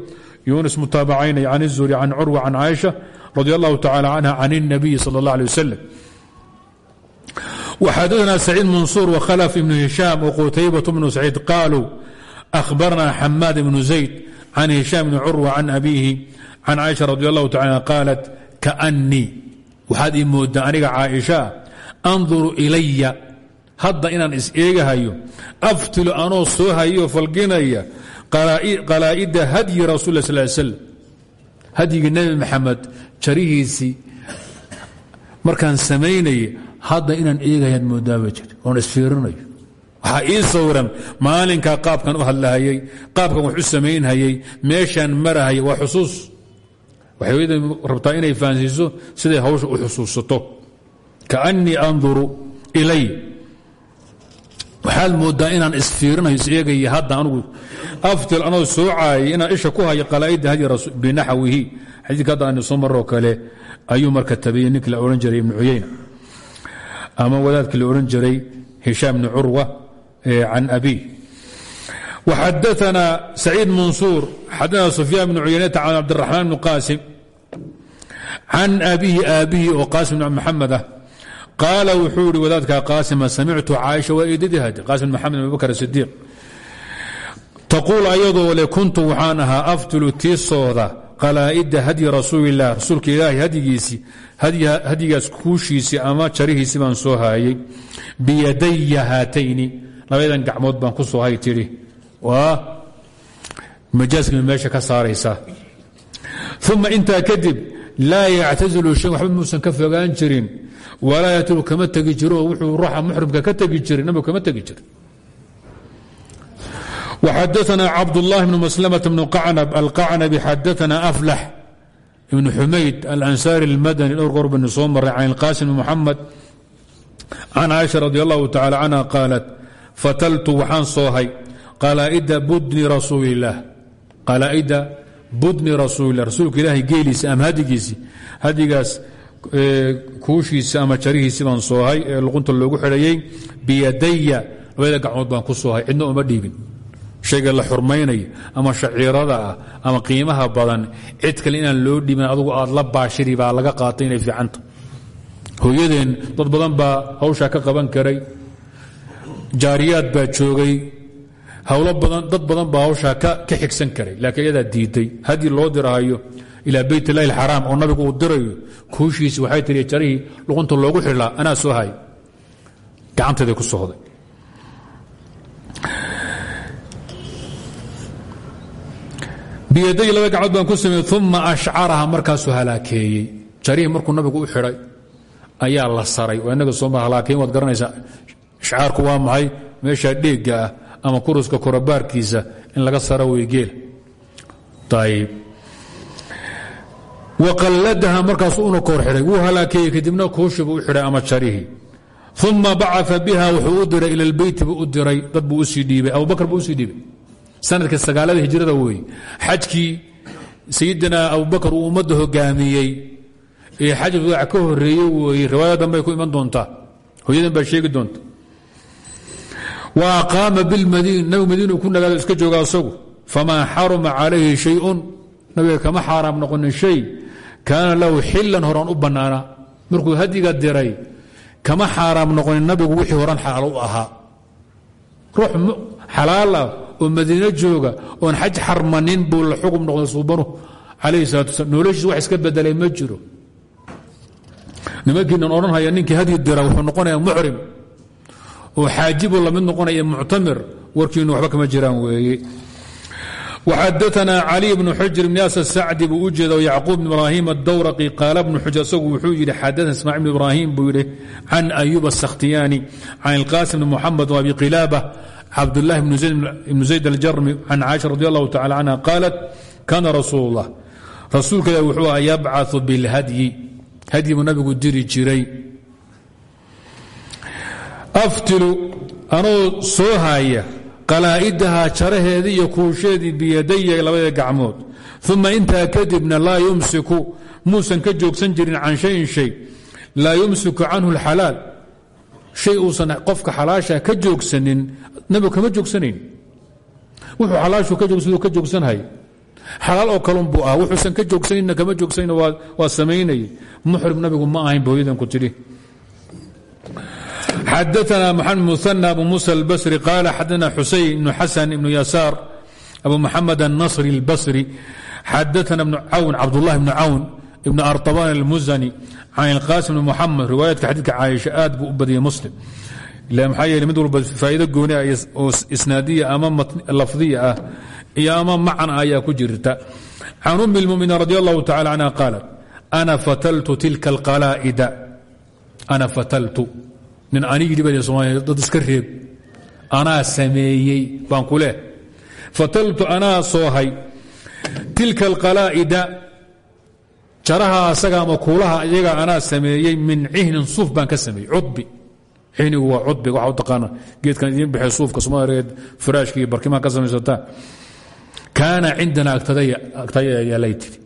yunis mutaabacaynaya can الزهري can curwa can caaشha radي الlahu tacalى canha can النabiyi salى الlaه عليه وsلم وxadaثna سacيid mansuur وkhlف ibn هisham وqutaybaة bn سacيid qaaluu أhbarna xamaad bn زayd can هisham bn curwa can abihi can caaisha radi allahu tacala qaalat kaanii waxaad ii moodaa aniga caaishaa anduru ilaya hadda inaan is eegahayo aftilu anoo soo hayo falginaya qalaa'ida hadyi rasul sal slam hadyiga nebi maxamed jarihiisii markaan samaynaya hadda inaan eegahayaad moodaaba jir oon isfiirinayo waxaa ii sawiran maalinkaa qaabkan u hadlahayay qaabkan wax u samaynhayay meeshaan waa xusuus. Waxay rabtaa inay fahansiiso siday hawsha u xusuusato. Kaanii anduru ilay. Waxaad moodaa inaan isfiirinayo is eegaya hadda anugu. Aftil anoo soo caayay inaan isha ku hayo qalaa'idda hadi binaxwihi. Xadiidka hadda aynu soo maroo kale ayuu marka tabiyey la odhan jiray ibnu cuyayna ama wadaadkii la odhan jiray hishaam bni curwa can abi. Xadaana saciid mansuur xadaana sufyaan bn cuyaynata can cabdiraxmaan bni qaasim can abihi aabbihi oo qaasim bn maxamed ah qaala wuxuu yihi wadaadkaa qaasima samictu caaisha waididihad qaasim bn maxamed bn abubakr asidiiq taquul ayadoo le kuntu waxaan ahaa afdulu tii sooda qalaa'ida hadyi rasuuli الlah rasuulka ilaahi hadyigiisii hadyigaas kuushiisii ama jarihiisii baan soo haayay. Biyadaya haatayni labadan gacmood baan ku soo hay tidhi waa majaaskima meesha ka saaraysaa uma intaa kadib laa yactazilu shay waxba muusan ka fogaan jirin. Walaa yatru kama tegi jiro oo wuxuu ruuxa muxrimka ka tegi jiray nabigu kama tegi jirin وxadaثna cabdالlahi bn maslmة bn qacnab alqacnabi xadaثna aflax ibn xumayd alansaari اlmadani dhowr goor bani soo maray can اlqasim bn muxamed can caaisha radi allahu tacala canha qaalat fataltu waxaan soohay qalaa'ida budni rasuulilaah qalaa'ida budni rasuulilah rasuulka ilaahay geeliisa ama hadigiisii hadigaas kuushiisa ama jarihiisi baan soohay ee luqunta loogu xidhayey biyadaya labada gacmood baan ku soohay cidna uma dhiibin shayga la xurmaynaya ama shaciirada ah ama qiimaha badan cid kale inaan loo dhiibin adugu aad la baashiri baa laga qaatay inay fiicanta. Hooyadeen dad badan baa hawshaa ka qaban karay jaariyaad baa joogay hawlo badan dad badan baa hawshaa ka xigsan karay laakiin iyadaa diiday. Haddii loo diraayo ilaa bayt illahi alxaraam oo nabigu uu dirayo kuushiisi waxay tiri jarihii luqunta loogu xidhlaa anaa soo hay gacanteeday ku sohday biyaday laba gacmood baan ku sameeyey uma ashcaraha markaasuu halaakeeyey. Jarihii markuu nabigu u xidhay ayaa la saray. Inaga sooma halaakeyn waad garanaysaa ishcaarku waa maxay? Meeshaa dheegga ah ama kuruska korabaarkiisa in laga saro weygeel ayb waqalladaha markaasu una koor xidhay. Wuu halaakeeyey kadibna kuushibu u xidhay ama jarihii uma bacaa biha wuxuu u diray ila lbeyti buu u diray. Dad buu u sii dhiibay. Abubakr buu u sii dhiibay sanadka sagaalada hijrada weeye xajkii sayidina abubakar uu ummadda hogaamiyey ee xaj wadac ka horeeye weeye riwaaya dambay ku iman doontaa hooyadan baa sheegi doonta. Wa aqaama bilmadiin nabigu madiinu ku nagaado iska jooga asagu. Famaa xaruma calayhi shayun nabiga kama xaaraam noqonin shay. Kaana lahu xilan horaan u bannaana. Markuu hadiga diray kama xaaraam noqonin nabigu wixii horan xalaal u ahaa. Ruux xalaal ah oo madiino jooga oon xaj xarmanin buu la xugum noqday suubanu calayhi salatu wasalaam noloshiis wax iska bedelay ma jiro nimankiinan odhanhaya ninkii hadyi dira wuxuu noqonayaa muxrim oo xaajibuu lamid noqonaya muctamir warkiinu waxba kama jiraan weeye وxadaثna clي بن xujr بn yaas الsacdi buu u jeeda yacquub بn ibrahim الdawrqi qaala bnu xujr isagu wuxuu yidhi xadaثna ismاعil بn ibrahim buu yidhi can أyub الsakhtiyaani can اlqاsim بn mxamed وabi qilaabة cabdulahi ibnu zayd aljarmi can caaisha radi allahu tacala canha qaalat kaana rasuul اllah rasuulka ilah wuxuu aha yabcau bilhadyi. Hadyi buu nabigu diri jiray. Aftilu anoo soo haaya qalaa'idahaa jaraheedii iyo kuusheedii biyadaya labada gacmood. Uma intaa kadibna laa yumsiku muusan ka joogsan jirin can shayin shay laa yumsiku canhu اlxalaal shay uusan qofka xalaasha ka joogsanin nabigu kama joogsanayn wuxuu xalaashu ka joogsan ka joogsanhay xalaal oo kalun buu ah wuxuusan ka joogsanayna kama joogsanayna waa samaynayay muxrim nabigu ma ahayn booyadan ku tidhi xadaثna mxamed muثنى abu muسى الbsri qala xadana xuseyn ibn xasan ibn yasaar abu mxamed النصri الbsri xadaثna ibn cawn cabdالlahi ibn cawn ibn arطaban الmuzani can ilqaasim bn muxamed riwaayaadka xadiidka caaisha aad buu u badiyey muslim ila maxaa yeele mid walba faa'iido gooni ah oo isnaadiya ama lafdiya ah iyo ama macna ayaa ku jirta can ummi lmuminiin radi allahu tacala canha qaalat ana fataltu tilka alqalaa'ida ana fataltu nin anigii dhibada somaaliya dad iska reeb anaa sameeyey baan ku leh fataltu anaa soohay tilka alqalaa'ida jaraha asaga ama kuulaha iyaga anaa sameeyey min cihnin suuf baan ka sameeyey cudbi. Cihnigu waa cudbiga waxa u taqaana geedkan idiin baxay suufka soomaaliyeed firaashka iyo barkimaha ka samaysataa. Kaana cindana agtaya yaalay tiri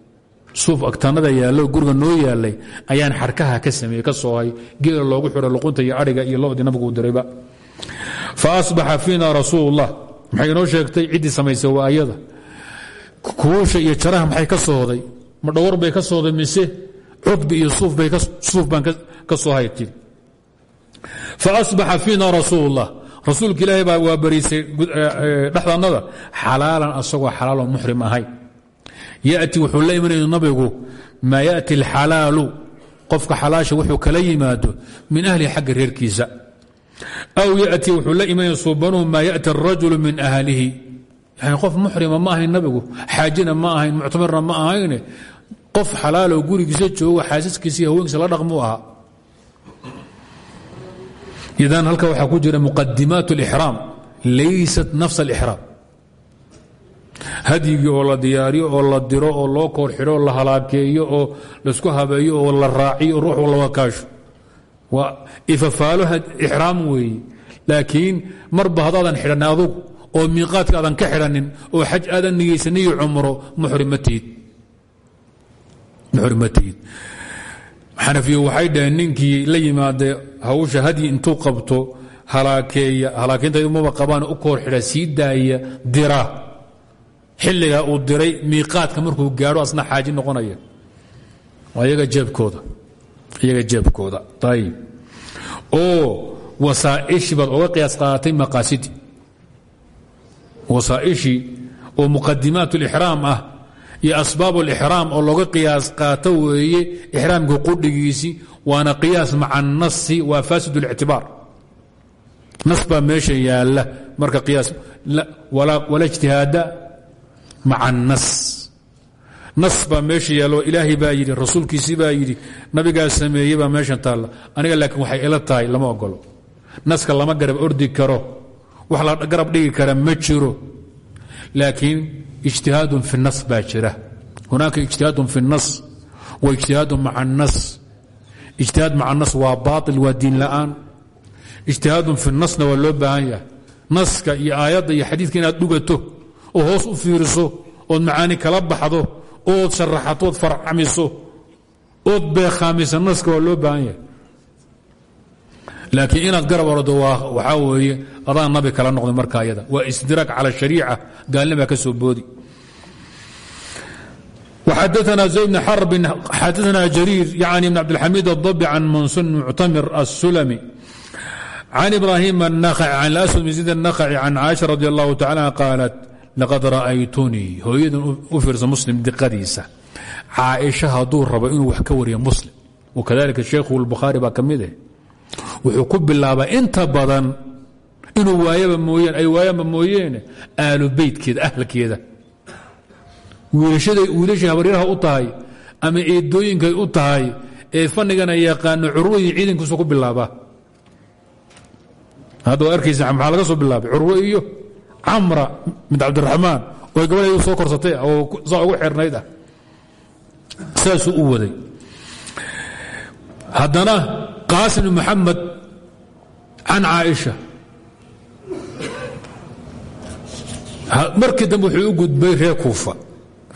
suuf agtanada yaallo guriga noo yaalay ayaan xarkaha ka sameeyey ka soohay. Geela loogu xiro luqunta iyo adhiga iyo lodii nabigu dirayba. Fa asbaxa fiina rasuulullah. Maxay inoo sheegtay ciddii samaysay waa kuusha iyo jaraha maxay ka soohday ma dhowar bay ka soohday mise cudbi iyo suuf baan ka soohay tiri fa asbaxa fiina rasuulullah. Rasuulka ilaahay baa waa bariisay dhexdannada xalaalan asagoo xalaaloo muxrim ahay. Yati wuxuu la nabigu maa yati alxalaalu? Qofka xalaasha wuxuu kala yimaado min ahlihi xagga reerkiisa. Aw yati wuxuu la imanaya suubanuhu maa yati arajulu min ahlihi yani qof muxrima ma ahayn nabigu xaajina ma ahayn muctamirna ma ahayne qof xalaaloo gurigiisa joogo xaasaskiisa iyo haweenkiisa la dhaqmuu ahaa idan halka waxaa ku jira muqadimaat اlixraam laysat nafs اlixraam hadyigii oo la diyaariyo oo la diro oo loo koor xidho la halaakeeyo oo la isku habeeyo oo la raaciyo ruux la wakaasho waa ifafaalo ixraam weeye laakiin marba haddaadan adugu oo miiqaadka aadan ka xidhanin oo xaj aadan nigaysaniyo cumro muxrim ma tihid xanafiye waxay dhaheen ninkii la yimaada hawsha hadyi intuu qabto halaakeeya halaakeynta maba qabaan u koor xidha sii dira. Xilligaa uu diray miiqaadka markuu gaadho asna xaaji noqonaya. Iyaga jeebkooda. Iyaga jeebkooda. Ayib oo wasaa'ishii baad oga qiyaas qaadatay maqaasidii wasaa'ishii oo muqadimaat ulixraam ah iyo asbaab ulixraam oo looga qiyaas qaato weeye ixraamka qudhigiisii waana qiyaas maca nasi waa faasid اlictibaar nas baa meesha yaalla marka qiyaas wala ijtihaada maca الnas nas baa meesha yaallo ilaahay baa yidhi rasuulkiisii baa yidhi nabigaa sameeyey baa meeshan taalla aniga laakiin waxay ila tahay lama ogolo naska lama garab ordi karo wax la garab dhigi kara ma jiro. Laakiin ijtihaadun fi nas baa jira. Hunaaka ijtihaadun fi nas wa ijtihaadu maca nas. Ijtihaad maca nas waa baail waa diin la'aan. Ijtihaadun fi nasna waa loo baahan yahay. Naska iyo aayadda iyo xadiidka inaad dhugato oo hoos u fiiriso ood macaani kala baxdo ood sharaxato ood farcamiso ood beekhaamisa naska waa loo baahan yahay. Laakiin inaad garab orado waxaa weeye adaan nabi kala noqday marka ayada waa isdiraak cala shariica gaalnimaa ka soo boodi وxadثna زyd بن xرb xadثna jrيir yعnي بن cبدالxamid الضب عن maنsur معتmر السلمي عن إبراهيم النخع عن الأسود بن زيد النخعي عن عائشة رضي الله تعالى عنها قالت لقد رأيتنii hooyadan u fiirsa mslim diqadiisa caaئiشha hadduu rabo inuu wax ka wariyo mslim وkadalika sheekhu الbukhaarي baa ka mid eh wuxuu ku bilaabaa inta badan inuu waayaba mooyeen ay waayaanba mooyeene aalu beytkeeda ahlkeeda wiilashay habaryaraha u tahay ama eedooyinkay u tahay ee fanigana yaqaano curwadii ciidankiisu ku bilaabaa hadda waa arkaysa maxaa soo bilaabay? Curwe iyo camra mid cabdiraxmaan oo gabadheedu soo korsatay oo saa ugu xirnayd ah. U waday. Haddana qaasim bn maxamed can caaisha markii dambe wuxuu u gudbay reer kuufa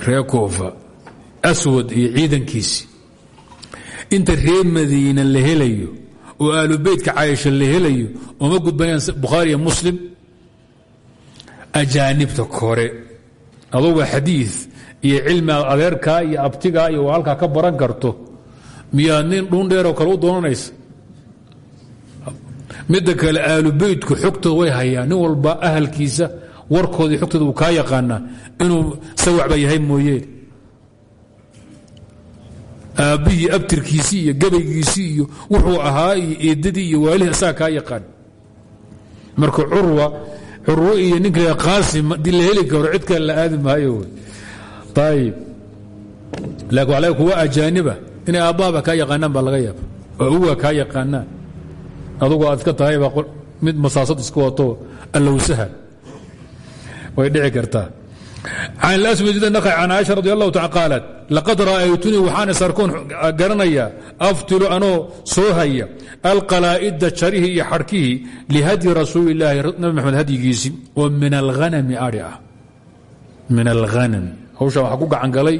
reer kuufa aswad iyo ciidankiisi. Inta reer madiina la helayo oo aalubeytka caaisha la helayo ooma gudbanayaan bukhaari iyo muslim ajaanibta kore aduga xadii iyo cilmi adeerkaa iyo abtigaa iyo halkaa ka baran karto miyaad nin dhuundheeroo kale u doonanaysa? Midda kale aalubeytku xogtooda way hayaan nin walba ahalkiisa warkooda xogtooda uu kaa yaqaanaa inuu sawacba yahay mooyeen aabbihii abtirkiisii iyo gabaygiisii iyo wuxuu ahaa iyo eedadii iyo waalihii asaga kaa yaqaan. Marka curwa curwo iyo ninka qaasim haddii la heli la aadi maayo. Ayib laakin wala kuwa ajaaniba. Inay aabbahaba kaa yaqaanaan baa laga yaaba oo uga kaa yaqaanaan. Adugu aad ka tahayba mid masaasad iska wato allowsaha way dhici kartaa. Can caaisha radi allahu taala qaalat laqad ra'aytunii waxaan isarkoon garanayaa aftilu anoo soo haya alqalaa'ida jarihii iyo xarhkihii lihadyi rasuuli illaahi nabi maxamed hadyigiisii oo min alhanami ari ah. Min alhanami hawshaa waxaa ku gacan galay.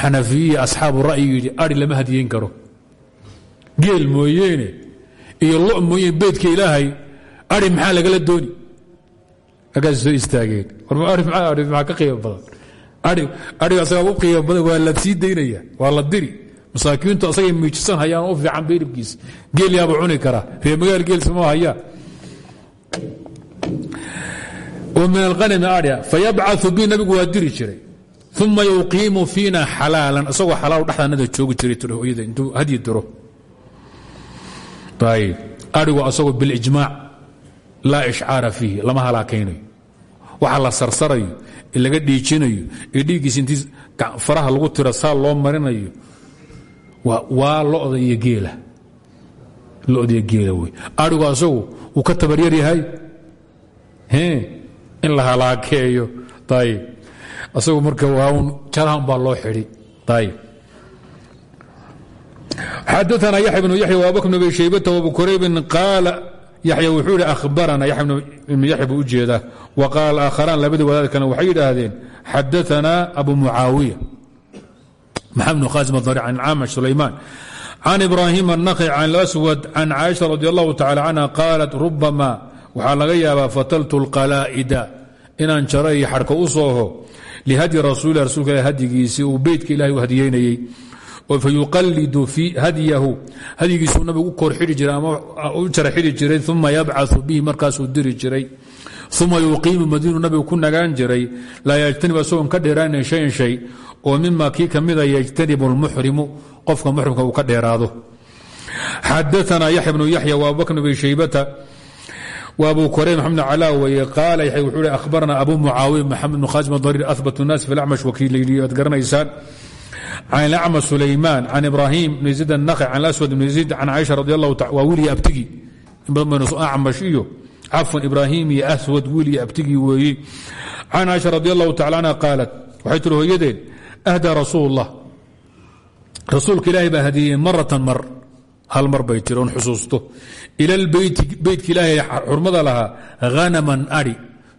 Xanafiyihi asxaabu ra'yi ari lama hadiyeyn karo. Geel mooyeene iyo lo mooyeen beydka ilaahay ari maxaa lagala dooni agaas soo istaageen. Maa ka qiimo badan? Aiga asagaa u qiimo badan waa la sii daynaya waa la diri. Masaakiintu asagay miijisan hayaan u fiican bayribkiisa geel yaaba cuni karaa. Ree magaal geel sama hayaan oo min alhanami adha fayabcau bi nabigu waa diri jiray. Uma yuqiimu fiina xalaalan. Isagoo xalaal dhexdanada joogi jiray hooyada intuu hadyi diro adhigu asagoo bilijmaac laa ishcaara fiihi lama halaakaynayo. Waxa la sarsarayo laga dhiijinayo ee dhiiggiisa intii faraha lagu tiro saa loo marinayo waa loda iyo geela. Loda iyo geela wey. Adhigu asagu uu ka tabaryar yahay? In la halaakeeyo? Ayb asagu marka waaun jarahan baa loo xidhi. Ayb xadaana yaxya bnu yaxya wuxuu ihi ahbarana yaxya ibnu yaxya buu u jeedaa. Wa qaala aakharaan labadii wadaadkana waxay yidhaahdeen xadaana abu mucaawiya. Maxamed bnu khaasim adari can camash sulaymaan. Can ibraahim annaqi can اlaswad can caaisha radi allahu tacala canha qaalat rubama waxaa laga yaabaa fataltu اlqalaa'ida inaan jaro iyo xarka u sooho lihadyi rasuulilah rasuulka ilah hadyigiisii uu beytka ilahay u hadiyeynayey fayuqalidu hadyahu hadyigiisuu nabigu u kor xidhi jiray ama u jara xidhi jiray uma yabcau bihi markaasuu diri jiray. Uma yuqiimu madiinu nabigu ku nagaan jiray laa yajtanib asagoon ka dheeraanayn shayan shay oo mima kii kamida yajtanibu lmuxrimu qofka muxrimka uu ka dheeraado. Xadaana yaxya bnu yaxya wa abubakr bn shaybata w abu kurayb maxamed calaa weye qaala wuxuu hi ahbarana abu mucaawiya maxamed bn khaasim adariir ahbat الnaas fi lacmash wakiilayli aad garanaysaan can acma sulaymaan can ibrahim bn yaziid annaqi can aswad bn yaziid can caaisha radi allahu ta waa wiil iyo abtigii in badan baynu acmash iyo cafwan ibraahim iyo aswad wiil iyo abtigii weeye can caaisha radi allahu tacala anha qaalat waxay tiri hooyadeen ahdaa rasuul اllah rasuulka ilaahay baa hadiyey maratan mar hal mar bay tiri oon xusuusto ila lbeyti beytka ilaahay xurmada lahaa hanaman ari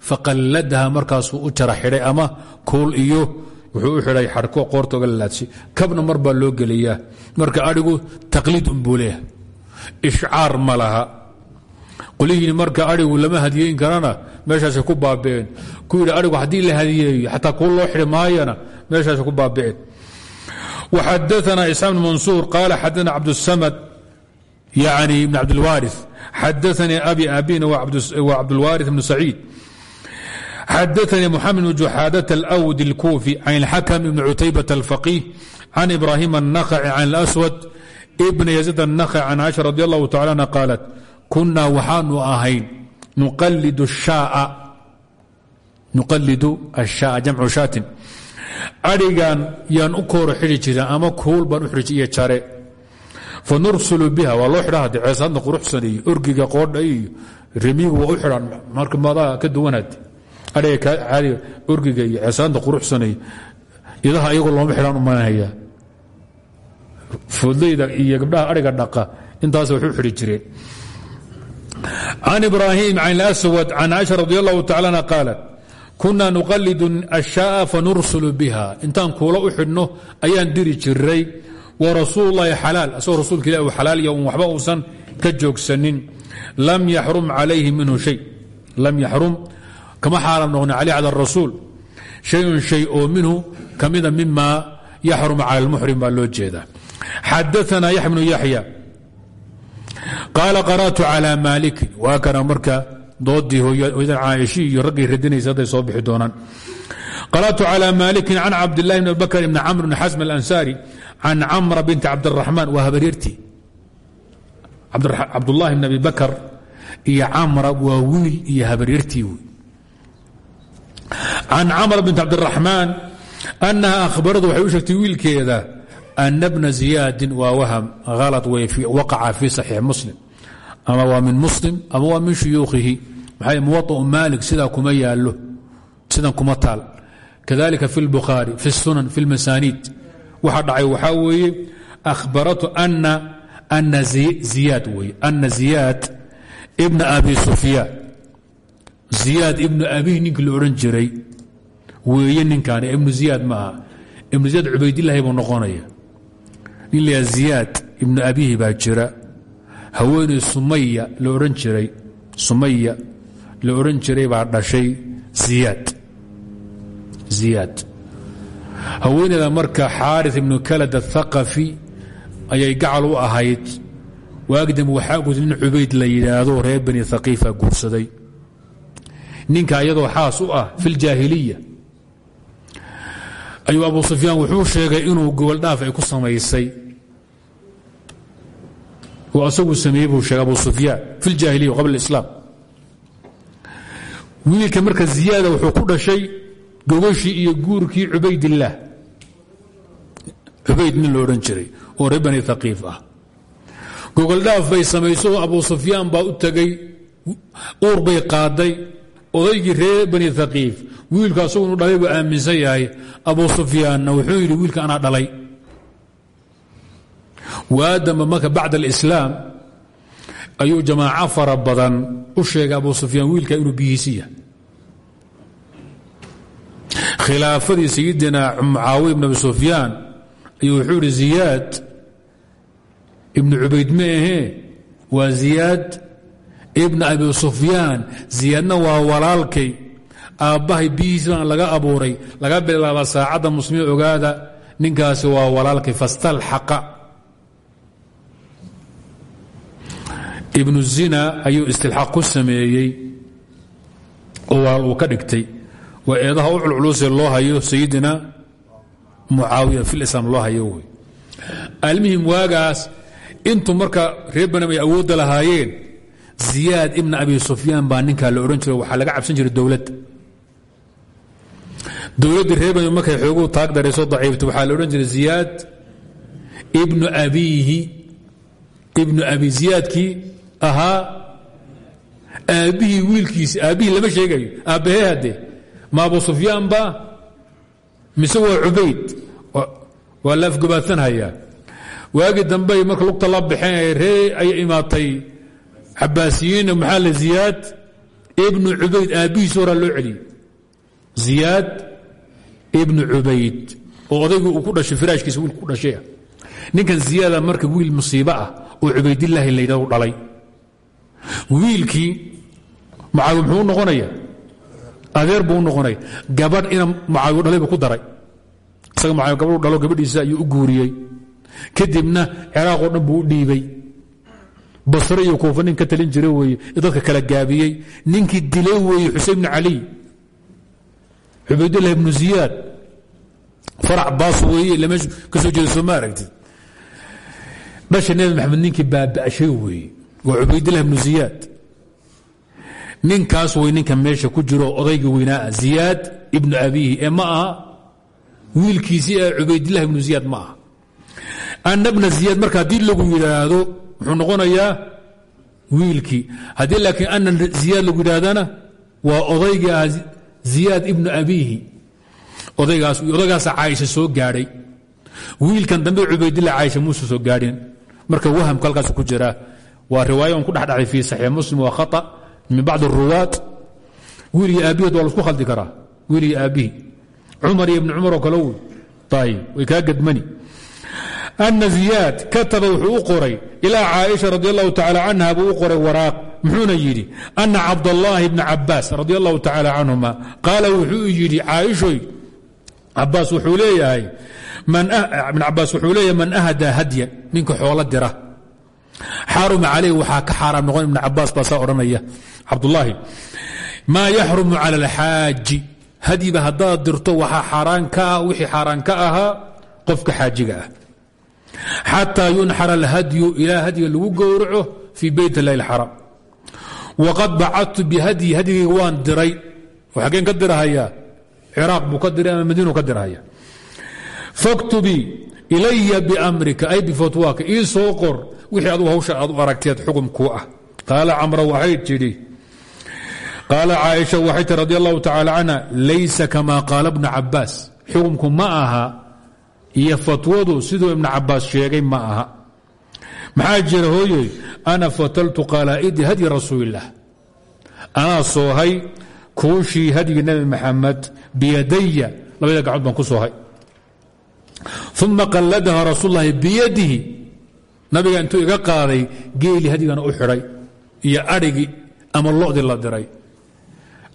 faqalladha markaasuu u jara xidhay ama kuul iyo wuxuu u xidhay xarko qoorta oga kabna mar loo geliyaa marka adhigu taqliid unbuu leeyahay. Ishcaar ma laha. Marka adhigu lama hadiyeyn karana meeshaasay ku baabi'een ku yidhi adhigu haddii la hadiyeeyo xataa kuwa loo xidhi maayana meeshaasay ku baabi'een waxadaana isxaaq bn mansuur qaala xadana cabdusamad yani ibn cabdilwaari xadaanii abi abina waa cabdulwaari bnu saciid xadaثnii mxamed bn juxaadaة اlأwd الkuufi can اlxakm ibn cutaybaة الfaqih can ibrahim الnakci can اlأswad bn yaziid الnakci can caiشha radi اllahu tacala anha qaalat kunaa waxaanu ahayn nuqalidu الshaaء jamcu shaatin adhigan yaan u kooro xidhi jirin ama kuul baan u xidhi iyo jare fa nursulu biha waa loo xidha hadde ceesaadna quruxsan iyo orgiga qoodha iyo remigu waa u xidhaan marka madaa ka duwan caadiga orgiga iyo ceesaadna quruxsan iyo idaha iyagoo looma xidhaan u manahaya foodleyda iyo gabdhaha adhiga dhaqa intaas wax u xidhi jireen can ibraahim can aswad can caaisha radi allahu tacala anha qaalat kunaa nuqalidu ashaaa fanursulu biha. Intaan kuula u xidhno ayaan diri jiray wa rasuululahi xalaal. Asagoo rasuulka ilah uu xalaal iyo ka joogsanin. Lam yaxrum calayhi minhu shay. Lam yaxrum kama xaaram noqnin caleyh cala rasuul. Shayun shay oo minhu kamida mima yaxrum cala lmuxrim baa loo jeedaa xadaana yaxya bnu yaxya qaala qara'tu calى maalikin waa kana marka doodii hooyadan caaishii iyo raggay radinaysa hadday soo bixi doonaan. Qara'tu calى maalikin can cabdillahi bn bakr bn camr bn xasm alansaari can camra binti cabdiraxmaan waa habaryartii. Cabdullahi bn abi bakr iyo camra waa wiil iyo habaryartii. wey can camr bint cabdiraxmaan annaha ahbaradu waxay u sheegtay wiilkeeda ana bna ziyaadin waa waham ala waqaca fii saxiix muslim ama waa min muslim ama waa min shuyuukihi muwaau maalik sidaa kuma yaalo sidan kuma taal kadalika fi lbukhaari fi sunan fi lmasaaniid waxa dhacay waxaa weeye ahbaratu ana ziyaad weye ana ziyaad ibna abi sufyaan ziyaad ibnu abihi ninkii la odhan jiray. Weeye ninkan ibnu ziyaad maaha ibnu ziyaad cubaydillahi buu noqonaya. Nin la ziyaad ibnu abihi baa jira. Haweeney sumaya la odhan jiray. Sumaya la odhan jiray baa dhashay ziyaad ziyaad haweeneyda marka xaaris ibnu kalad athaqafi ayay gacal u ahayd. Waagdam waxaa guurtay nin cubayd la yidhaahdo reer bani thaqiifa guursaday ninka iyadoo xaas u ah fi ljaahiliya ayuu abu sufyaan wuxuu sheegay inuu goboldhaaf ay ku samaysay. Oo asagu sameeyey buu sheegay abu sufyaan fi ljaahiliya qabla islaam. Wiilka marka ziyaada wuxuu ku dhashay gogashii iyo guurkii cubaydillaah cubayd nin lo odhan jiray oo reer bani thaqiif ah. Gogoldhaaf bay samayso abu sufyaan baa u tegey uur bay qaaday odaygii reer bani thaqiif wiilku asagu dhalay buu aaminsan yahay. Abu sufyaanna wuxuu yidhi wiilka anaa dhalay. Waadamba marka bacd alislaam ayuu jamaaco fara badan u sheegay abu sufyaan wiilka inuu biyiisi yahay. Khilaafadii sayidina mucaawiya ibn abi sufyaan ayuu wuxuu yidhi ziyaad ibnu cubayd ma ahee? Waa ziyaad ibna abi sufyaan ziyaadna waa walaalkay. Aabbahay biyihiis baan laga abuuray laga bilaaba saacadda muslimiin ogaada ninkaasi waa walaalkay fastalxaqa. Ibnu zina ayuu istilxaaq ku sameeyey oo walaal ka dhigtay. Waa eedaha u culculusee loo hayo sayidina mucaawiya filislaam loo hayo almihim waagaas intuu marka reer banam ay awoodda lahaayeen ziyaad ibna abi sufyaan baa ninkaa la odhan jiro waxaa laga cabsan jiray dowladda dowladdii reer banam markay xooguu taag darayso daciifta waxaa la odhan jiray ziyaad ibnu abiihi ibnu abi ziyaadkii ahaa aabbihii wiilkiisi aabbihii lama sheegayo aabbahee ma abu sufyaan ba? Mise waa cubayd? Waa la afgobaadsanhayaa waagii dambey lugta la baxeen ree ay imaatay cabaasiyiinna maxaa la ziyaad? Ibnu cubayd aabbihiis horaa loo celiyey. Ziyaad ibnu cubayd. Oo odaygu uu ku dhashay firaashkiisa wiilku ku dhashay. Ninkan ziyaada marka wiil musiibo ah oo cubaydillaahi la yidhahdo dhalay. Wiilkii macaawi muxuu noqonaya? Adeer buu u noqonaya. Gabadh gabadhu dhalo gabadhiisa ayuu u guuriyey. Kadibna ciraaqoo dhan buu u dhiibay basre iyo kuufa nin ka talin jira weeye dadka kala gaabiyey. Ninkii dilay weeye xusein bnu caliy cubaydullah ibnu ziyaad. Farac baas weeye ila meeshu ka soo jeeda soo ma aragtid? Dhasha nebi maxamed ninkii baaba'shay weeye waa cubaydullah ibnu ziyaad. Ninkaas way ninka meesha ku jiro odayga weynaa ziyaad ibnu abiihi ee ma aha. Wiilkiisii ee cubaydillah ibnu ziyaad ma aha. Anna bna ziyaad marka haddii lagu yidhaahdo muxuu noqonayaa wiilkii. Haddii laakiin ana ziyaad lagu yidhaahdana waa odaygii ziyaad ibnu abiihi. Odaygaas odaygaasa caaisha soo gaadhay. Wiilkan dambe cubaydillah caaisha muuse soo gaadhin. Marka wahamku halkaas ku jiraa waa riwaaya ku dhex dhacday fii saxiix muslim waa khata min bacd اruwaat wiil iyo aabihood waa khaldi karaa. Wiilii aabbihi cumar iyo ibni cumar oo kale wey ana ziyaad kataba wuxuu u qoray ilaa caaisha radi allahu tacala canha buu u qoray waraaq muxuuna yidhi ana cabdallaahi bna cabaas radi allahu tacala canhuma qaala wuxuu yidhi caaishoy ibn cabaas wuxuu leeyahay man ahdaa hadyan ninka xoolo dira xaaruma calayh waxaa ka xaaraam noqon ibn cabaas baa saa odhanaya cabdulaahi maa yaxrumu cala alxaaji hadyiba haddaad dirto waxaa xaaraan ka ah wixii xaaraan qofka xaajiga xataa yunxara alhadyu ilaa hadyiga lagu gowraco fii beyt اllahi اlxaraam waqad bacadtu bihadyi hadyigayga waan diray xaggeen ka dirahayaa ciraaq buu ka diray ama madiinu ka dirahaya faktubii ilaya ay bifatwaaka ii soo qor wixii adugu hawsha aad u aragteed xugum kuu ah qaala camra waxay tidhi qaala caaisha waxay tii radi allahu laysa kama qaala bnu cabaas xukumku ma aha iyo fatwadu siduu ibnu cabaas sheegay ma aha. Maxaa jira hooyoy ana fataltu qalaa'idi hadyi rasuulillaah anaa soohay kuushii hadyigi nebi maxamed biyadaya labada gacmood baan ku soohay. Uma qalladaha rasuul lahi biyadihi. Nabiga intuu iga qaaday geeli hadyigana u xidhay iyo adhigi ama lodii la diray.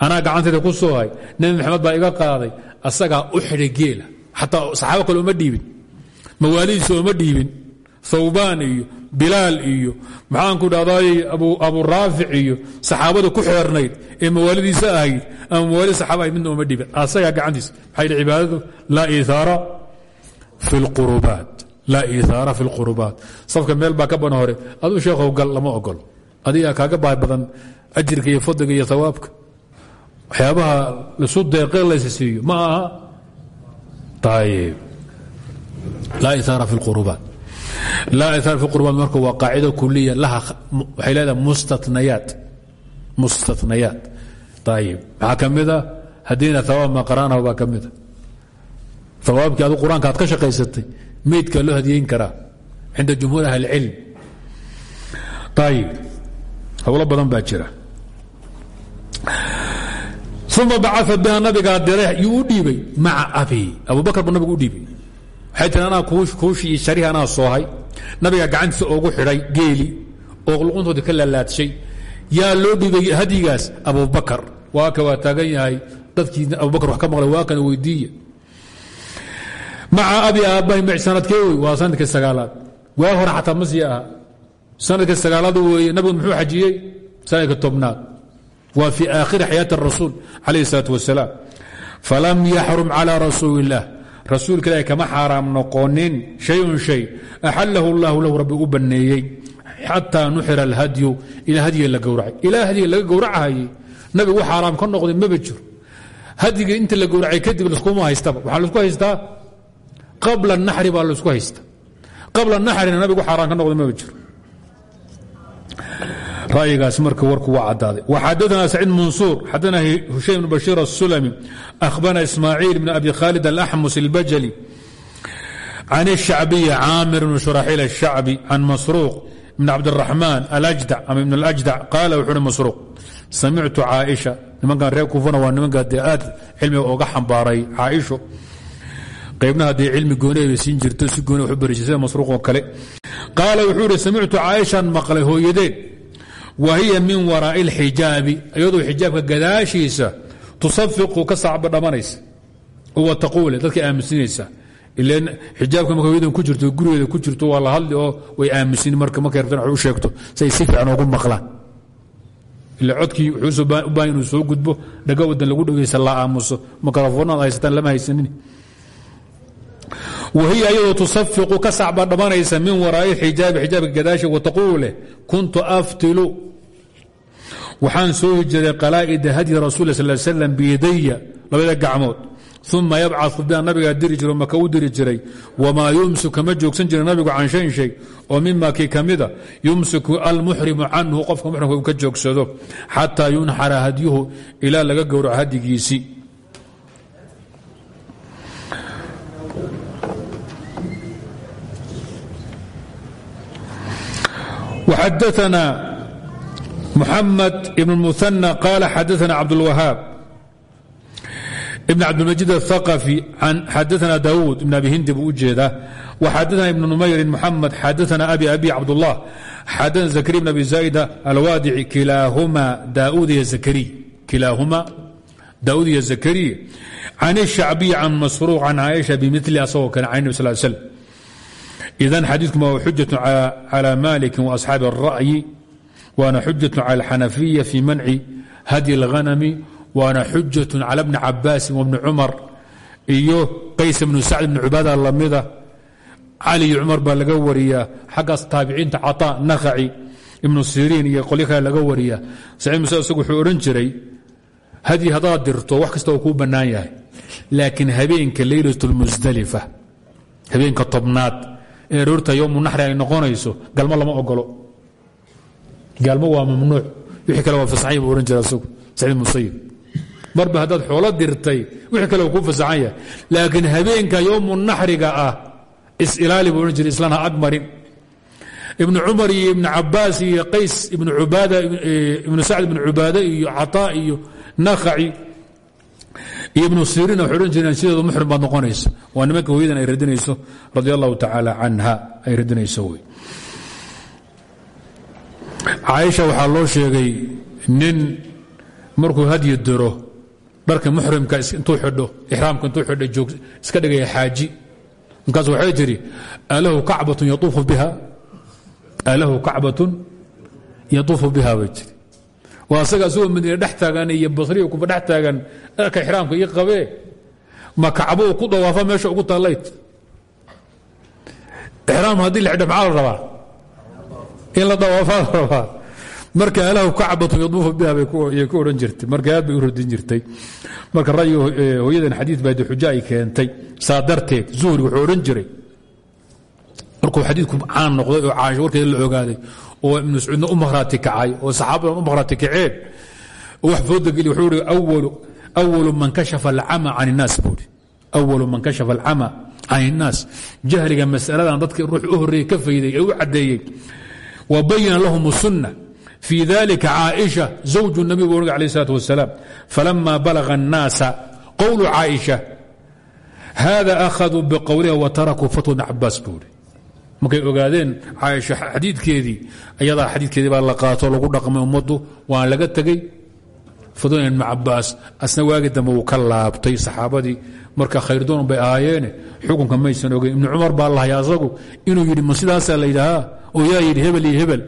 Anaa gacantayda ku soohay nebi maxamed baa iga qaaday asagaa u xidhay geela xataa saxaabo kale uma dhiibin. Mawaalidiisa uma dhiibin. Thawbaan iyo bilaal iyo maxaanku dhahday abu raafic iyo saxaabada ku xeernayd ee mawaalidiisa ahayd ama mawaalid saxaaba ahayd midna uma dhiibin. Asagaa gacantiisa. Maxaa yidhi cibaadadu? Laa iihaara fi lqurubaat laa iihaara fi lqurubaat safka meel baa ka bana hore aduu sheekhow gal lama ogolo adigaa kaaga baahi badan ajirka iyo fadliga iyo hawaabka waxyaabaha lisu deeqee laysa siiyo ma aha marka waa qaacida kuliya waxay leedahay mustatnayaat mustatnayaat ayib maxaa ka mida haddiina hawaab ma qaraanahu baa ka mida hawaabkii adu qur'aanka aad ka shaqaysatay meydkaa loo hadiyeyn karaa cinda jumhuur ahli اlcilm ayib howlo badan baa jira uma bacaa biha nabigaa diray yuu u dhiibay maca abi abubakar buu nabigu u dhiibay. waxay tii anaa kuushii iyo sharihi anaa soohay nabigaa gacantiisa oogu xidhay geeli oo luquntoodii ka laalaadshay yaa loo dhiibay hadyigaas abubakar waa ka waa taagan yahay dadkii abubakar wax ka maqlay waa kana weydiiya maca abi aabbahi m sanadkee wey waa sannadkii sagaalaad waa hore xataa ma sii aha sannadkii sagaalaad weeye nabigu muxuu xajiyey sannadkii tobnaad waa fii aakhiri xayaati rasuul calayh isalaat wasalaam falam yaxrum calaa rasuuli illah rasuulka ilaahi kama xaaraam noqonin shayun shay. Axallahu allahu lahu rabbi u banneeyey xataa nuxira alhadyu ilaa hadiya la gowracay. Ilaa hadiga laga gowracahayey nabigu xaaraam ka noqday maba jiro. Hadiga inta la gowracay kadib laskuma haystaba. Waxaa la isku haystaa? Qabla naxri baa la isku haysta. Qabla naxrina nabigu xaaraam ka noqday maba jiro ra'yigaas marka warku waa cadaaday وxadثna سacيid mansuur xadana hushaym بن bashيir الsulmi أhbarna ismaaعiil بn abi khaalid الأxmus الbajli can الشhacbiyi caamir بn shuraxiil الشhacbi can masruuq بn cabdالرaحmaan alأjdع ama ibn الأjdع qaala wuxu uhi masruuq samictu caaئiشha nimankan reer kufana waa nimanka dee aad cilmiga oga xambaaray caaئisho qaybna haddii cilmi gooni bay siin jirto si gooni wax u bari sida masruuq oo kale qaala wuxuu ihi samictu caaئiشhan maqlay hooyadeen wa hiya min waraa'i اlxijaabi iyadoo xijaabka gadaashiisa tusafiqu ka sacba dhamanaysa. Wa taquule dadka aamusinaysa ilan xijaabka marka hooyadan ku jirto gurigeeda ku jirto waa la hadli oo way aamusin marka markay rabtaan wax u sheegto. Si ay si fiican ugu maqlaan. Ila codkii wuxuu u baahan inuu soo gudbo dhaga wadan lagu dhegaysa la aamuso. Mikrofoonaad haysataan lama haysanin wahiya iyadoo tusafiqu ka sacba dhamanaysa min waraa'i xijaabi xijaabka gadaasha wataquulu leh kuntu aftilu waxaan soo hijiray qalaa'ida hadyi rasul sal slam biyadaya labada gacmood. Uma yabcau biha nabigaa diri jiro maka u diri jiray. Wamaa yumsiku kama joogsan jira nabigu can shayn shay. Oo mima kii ka mida yumsiku almuxrimu canhu qofka muxrimka uu ka joogsado. Xataa yunxara hadyuhu ilaa laga gowraco hadyigiisii. وxadثna محمد بن المثنى قال xadثna cبدالوهاaب ibn cabdilmajid aلثaqفي xadaثna daawuud ibn abi hindi buu u jeedaa وxadaثna ibn numayrin mxamed xadaثna abi abi cabdالlah xadaثna zakriya bn abi zaa'ida alwaadici kilaahuma daud iyo zakariy kilaahuma daud iyo zakariy can الshacbiي can masruuq can caaisha bimili asagoo kale can nbi sl slm idan xadiikuma waa xujaة calى maliki وaصxaabi الra'yi waana xujaة calى اlxanafiya fi manci hadyi اlghanami waana xujaة calى bni cabaasin wbni cumar iyo qays bnu sacd bni cubaada lamida cali iyo cumar baa laga wariyaa xaggaas taabiciinta caطa nakaci ibnu siriin iyo qolyo kale laga wariya saciid muse isagu wuxuu odhan jiray hadyi haddaad dirto wax kasta oo kuu bannaan yahay laakiin habeenka leylat اlmusdalifa habeenka tobnaad ee roorta yowmu naxri ay noqonayso galmo lama ogolo gaalmo waa mamnuuc. Wixii kale waa fasaxay buu odhan jira isagu saciid musayib marba haddaad xoolo dirtay wixii kale kuu fasaxan yahay. Habeenka yowmu naxriga ah is-ilaali buu odhan jiray islaan ha agmarin ibnu iyo ibnu cabaas iyo qays ibnu ubaada ibnu sacd ibnu cubaade iyo caطaa iyo nakaci iyo ibnu siriin waxay odhan jireen sideedu baad noqonaysa waa nimanka hooyadan ay radinayso radi allahu tacaala ay radinayso caaisha waxaa loo sheegay nin markuu hadyi diro dharka muxrimka intuu xidho ixraamka intuu joog iska dhigaya xaaji. Markaas waxay tidhi alahu kacbatun yauufu biha? Alahu kacbatun yatuufu biha bay tiri. Asaga asagoo madiine dhex taagan iyo basriya kuba dhex taagan dharka ixraamka ii qabee? Ma kacbo uu ku dawaafa meesha ugu tallayd ixraam haddii la xidho maxaa rabaa in la dawaafaa la rabaa marka alahu kacbatun yaduufu biha bay ku odhan jirtay. Marka aad bay u radin jirtay. Marka ra'yi hooyadan xadiid baa ay keentay. Saa darteed wuxuu odhan jiray. Markuu xadiidku caan noqday oo caasho warkeeda la ogaaday oo ibnu mascuudna u makhraati kacay oo saxaabadan u makhraati kaceen oo wax fooda geli wuxuu ihi man kashafa alcama can innaas buuri awalu man kashafa alcama can innaas jahliga masaladan dadka ruux u horreeyey ka fayday ee u caddeeyey wa bayana lahum الsunna في ذلika cاaئشha زوج النبي bu org عليه الصلاة وaسلام فلما بلغ الناaس قول cاaئشha hذا أخذوا بqwلha وتركوا فتوى بن cabاas buuri markay ogaadeen caaisha xadiidkeedii ayadaa xadiidkeedii baa la qaato lagu dhaqmay ummaddu waan laga tegey fadlan ibn cabaas asna waagi dambe uu ka laabtay saxaabadii marka khayrdoon bay ahaayeene xukunka maysan ogeyn ibnu cumar baa lahaya asagu inuu yidhi ma sidaasaa la yidhaahaa oo yaa yidhi hebel iyo hebel.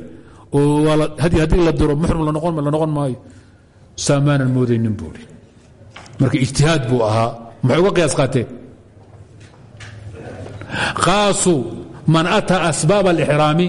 Oo haddii la diro muxrim la noqon maayo. Saamaanan moodaynin buuri marka ijtihaad buu ahaa maxay uga qiyaas qaateen qaasuu man ataa asbaab alixraami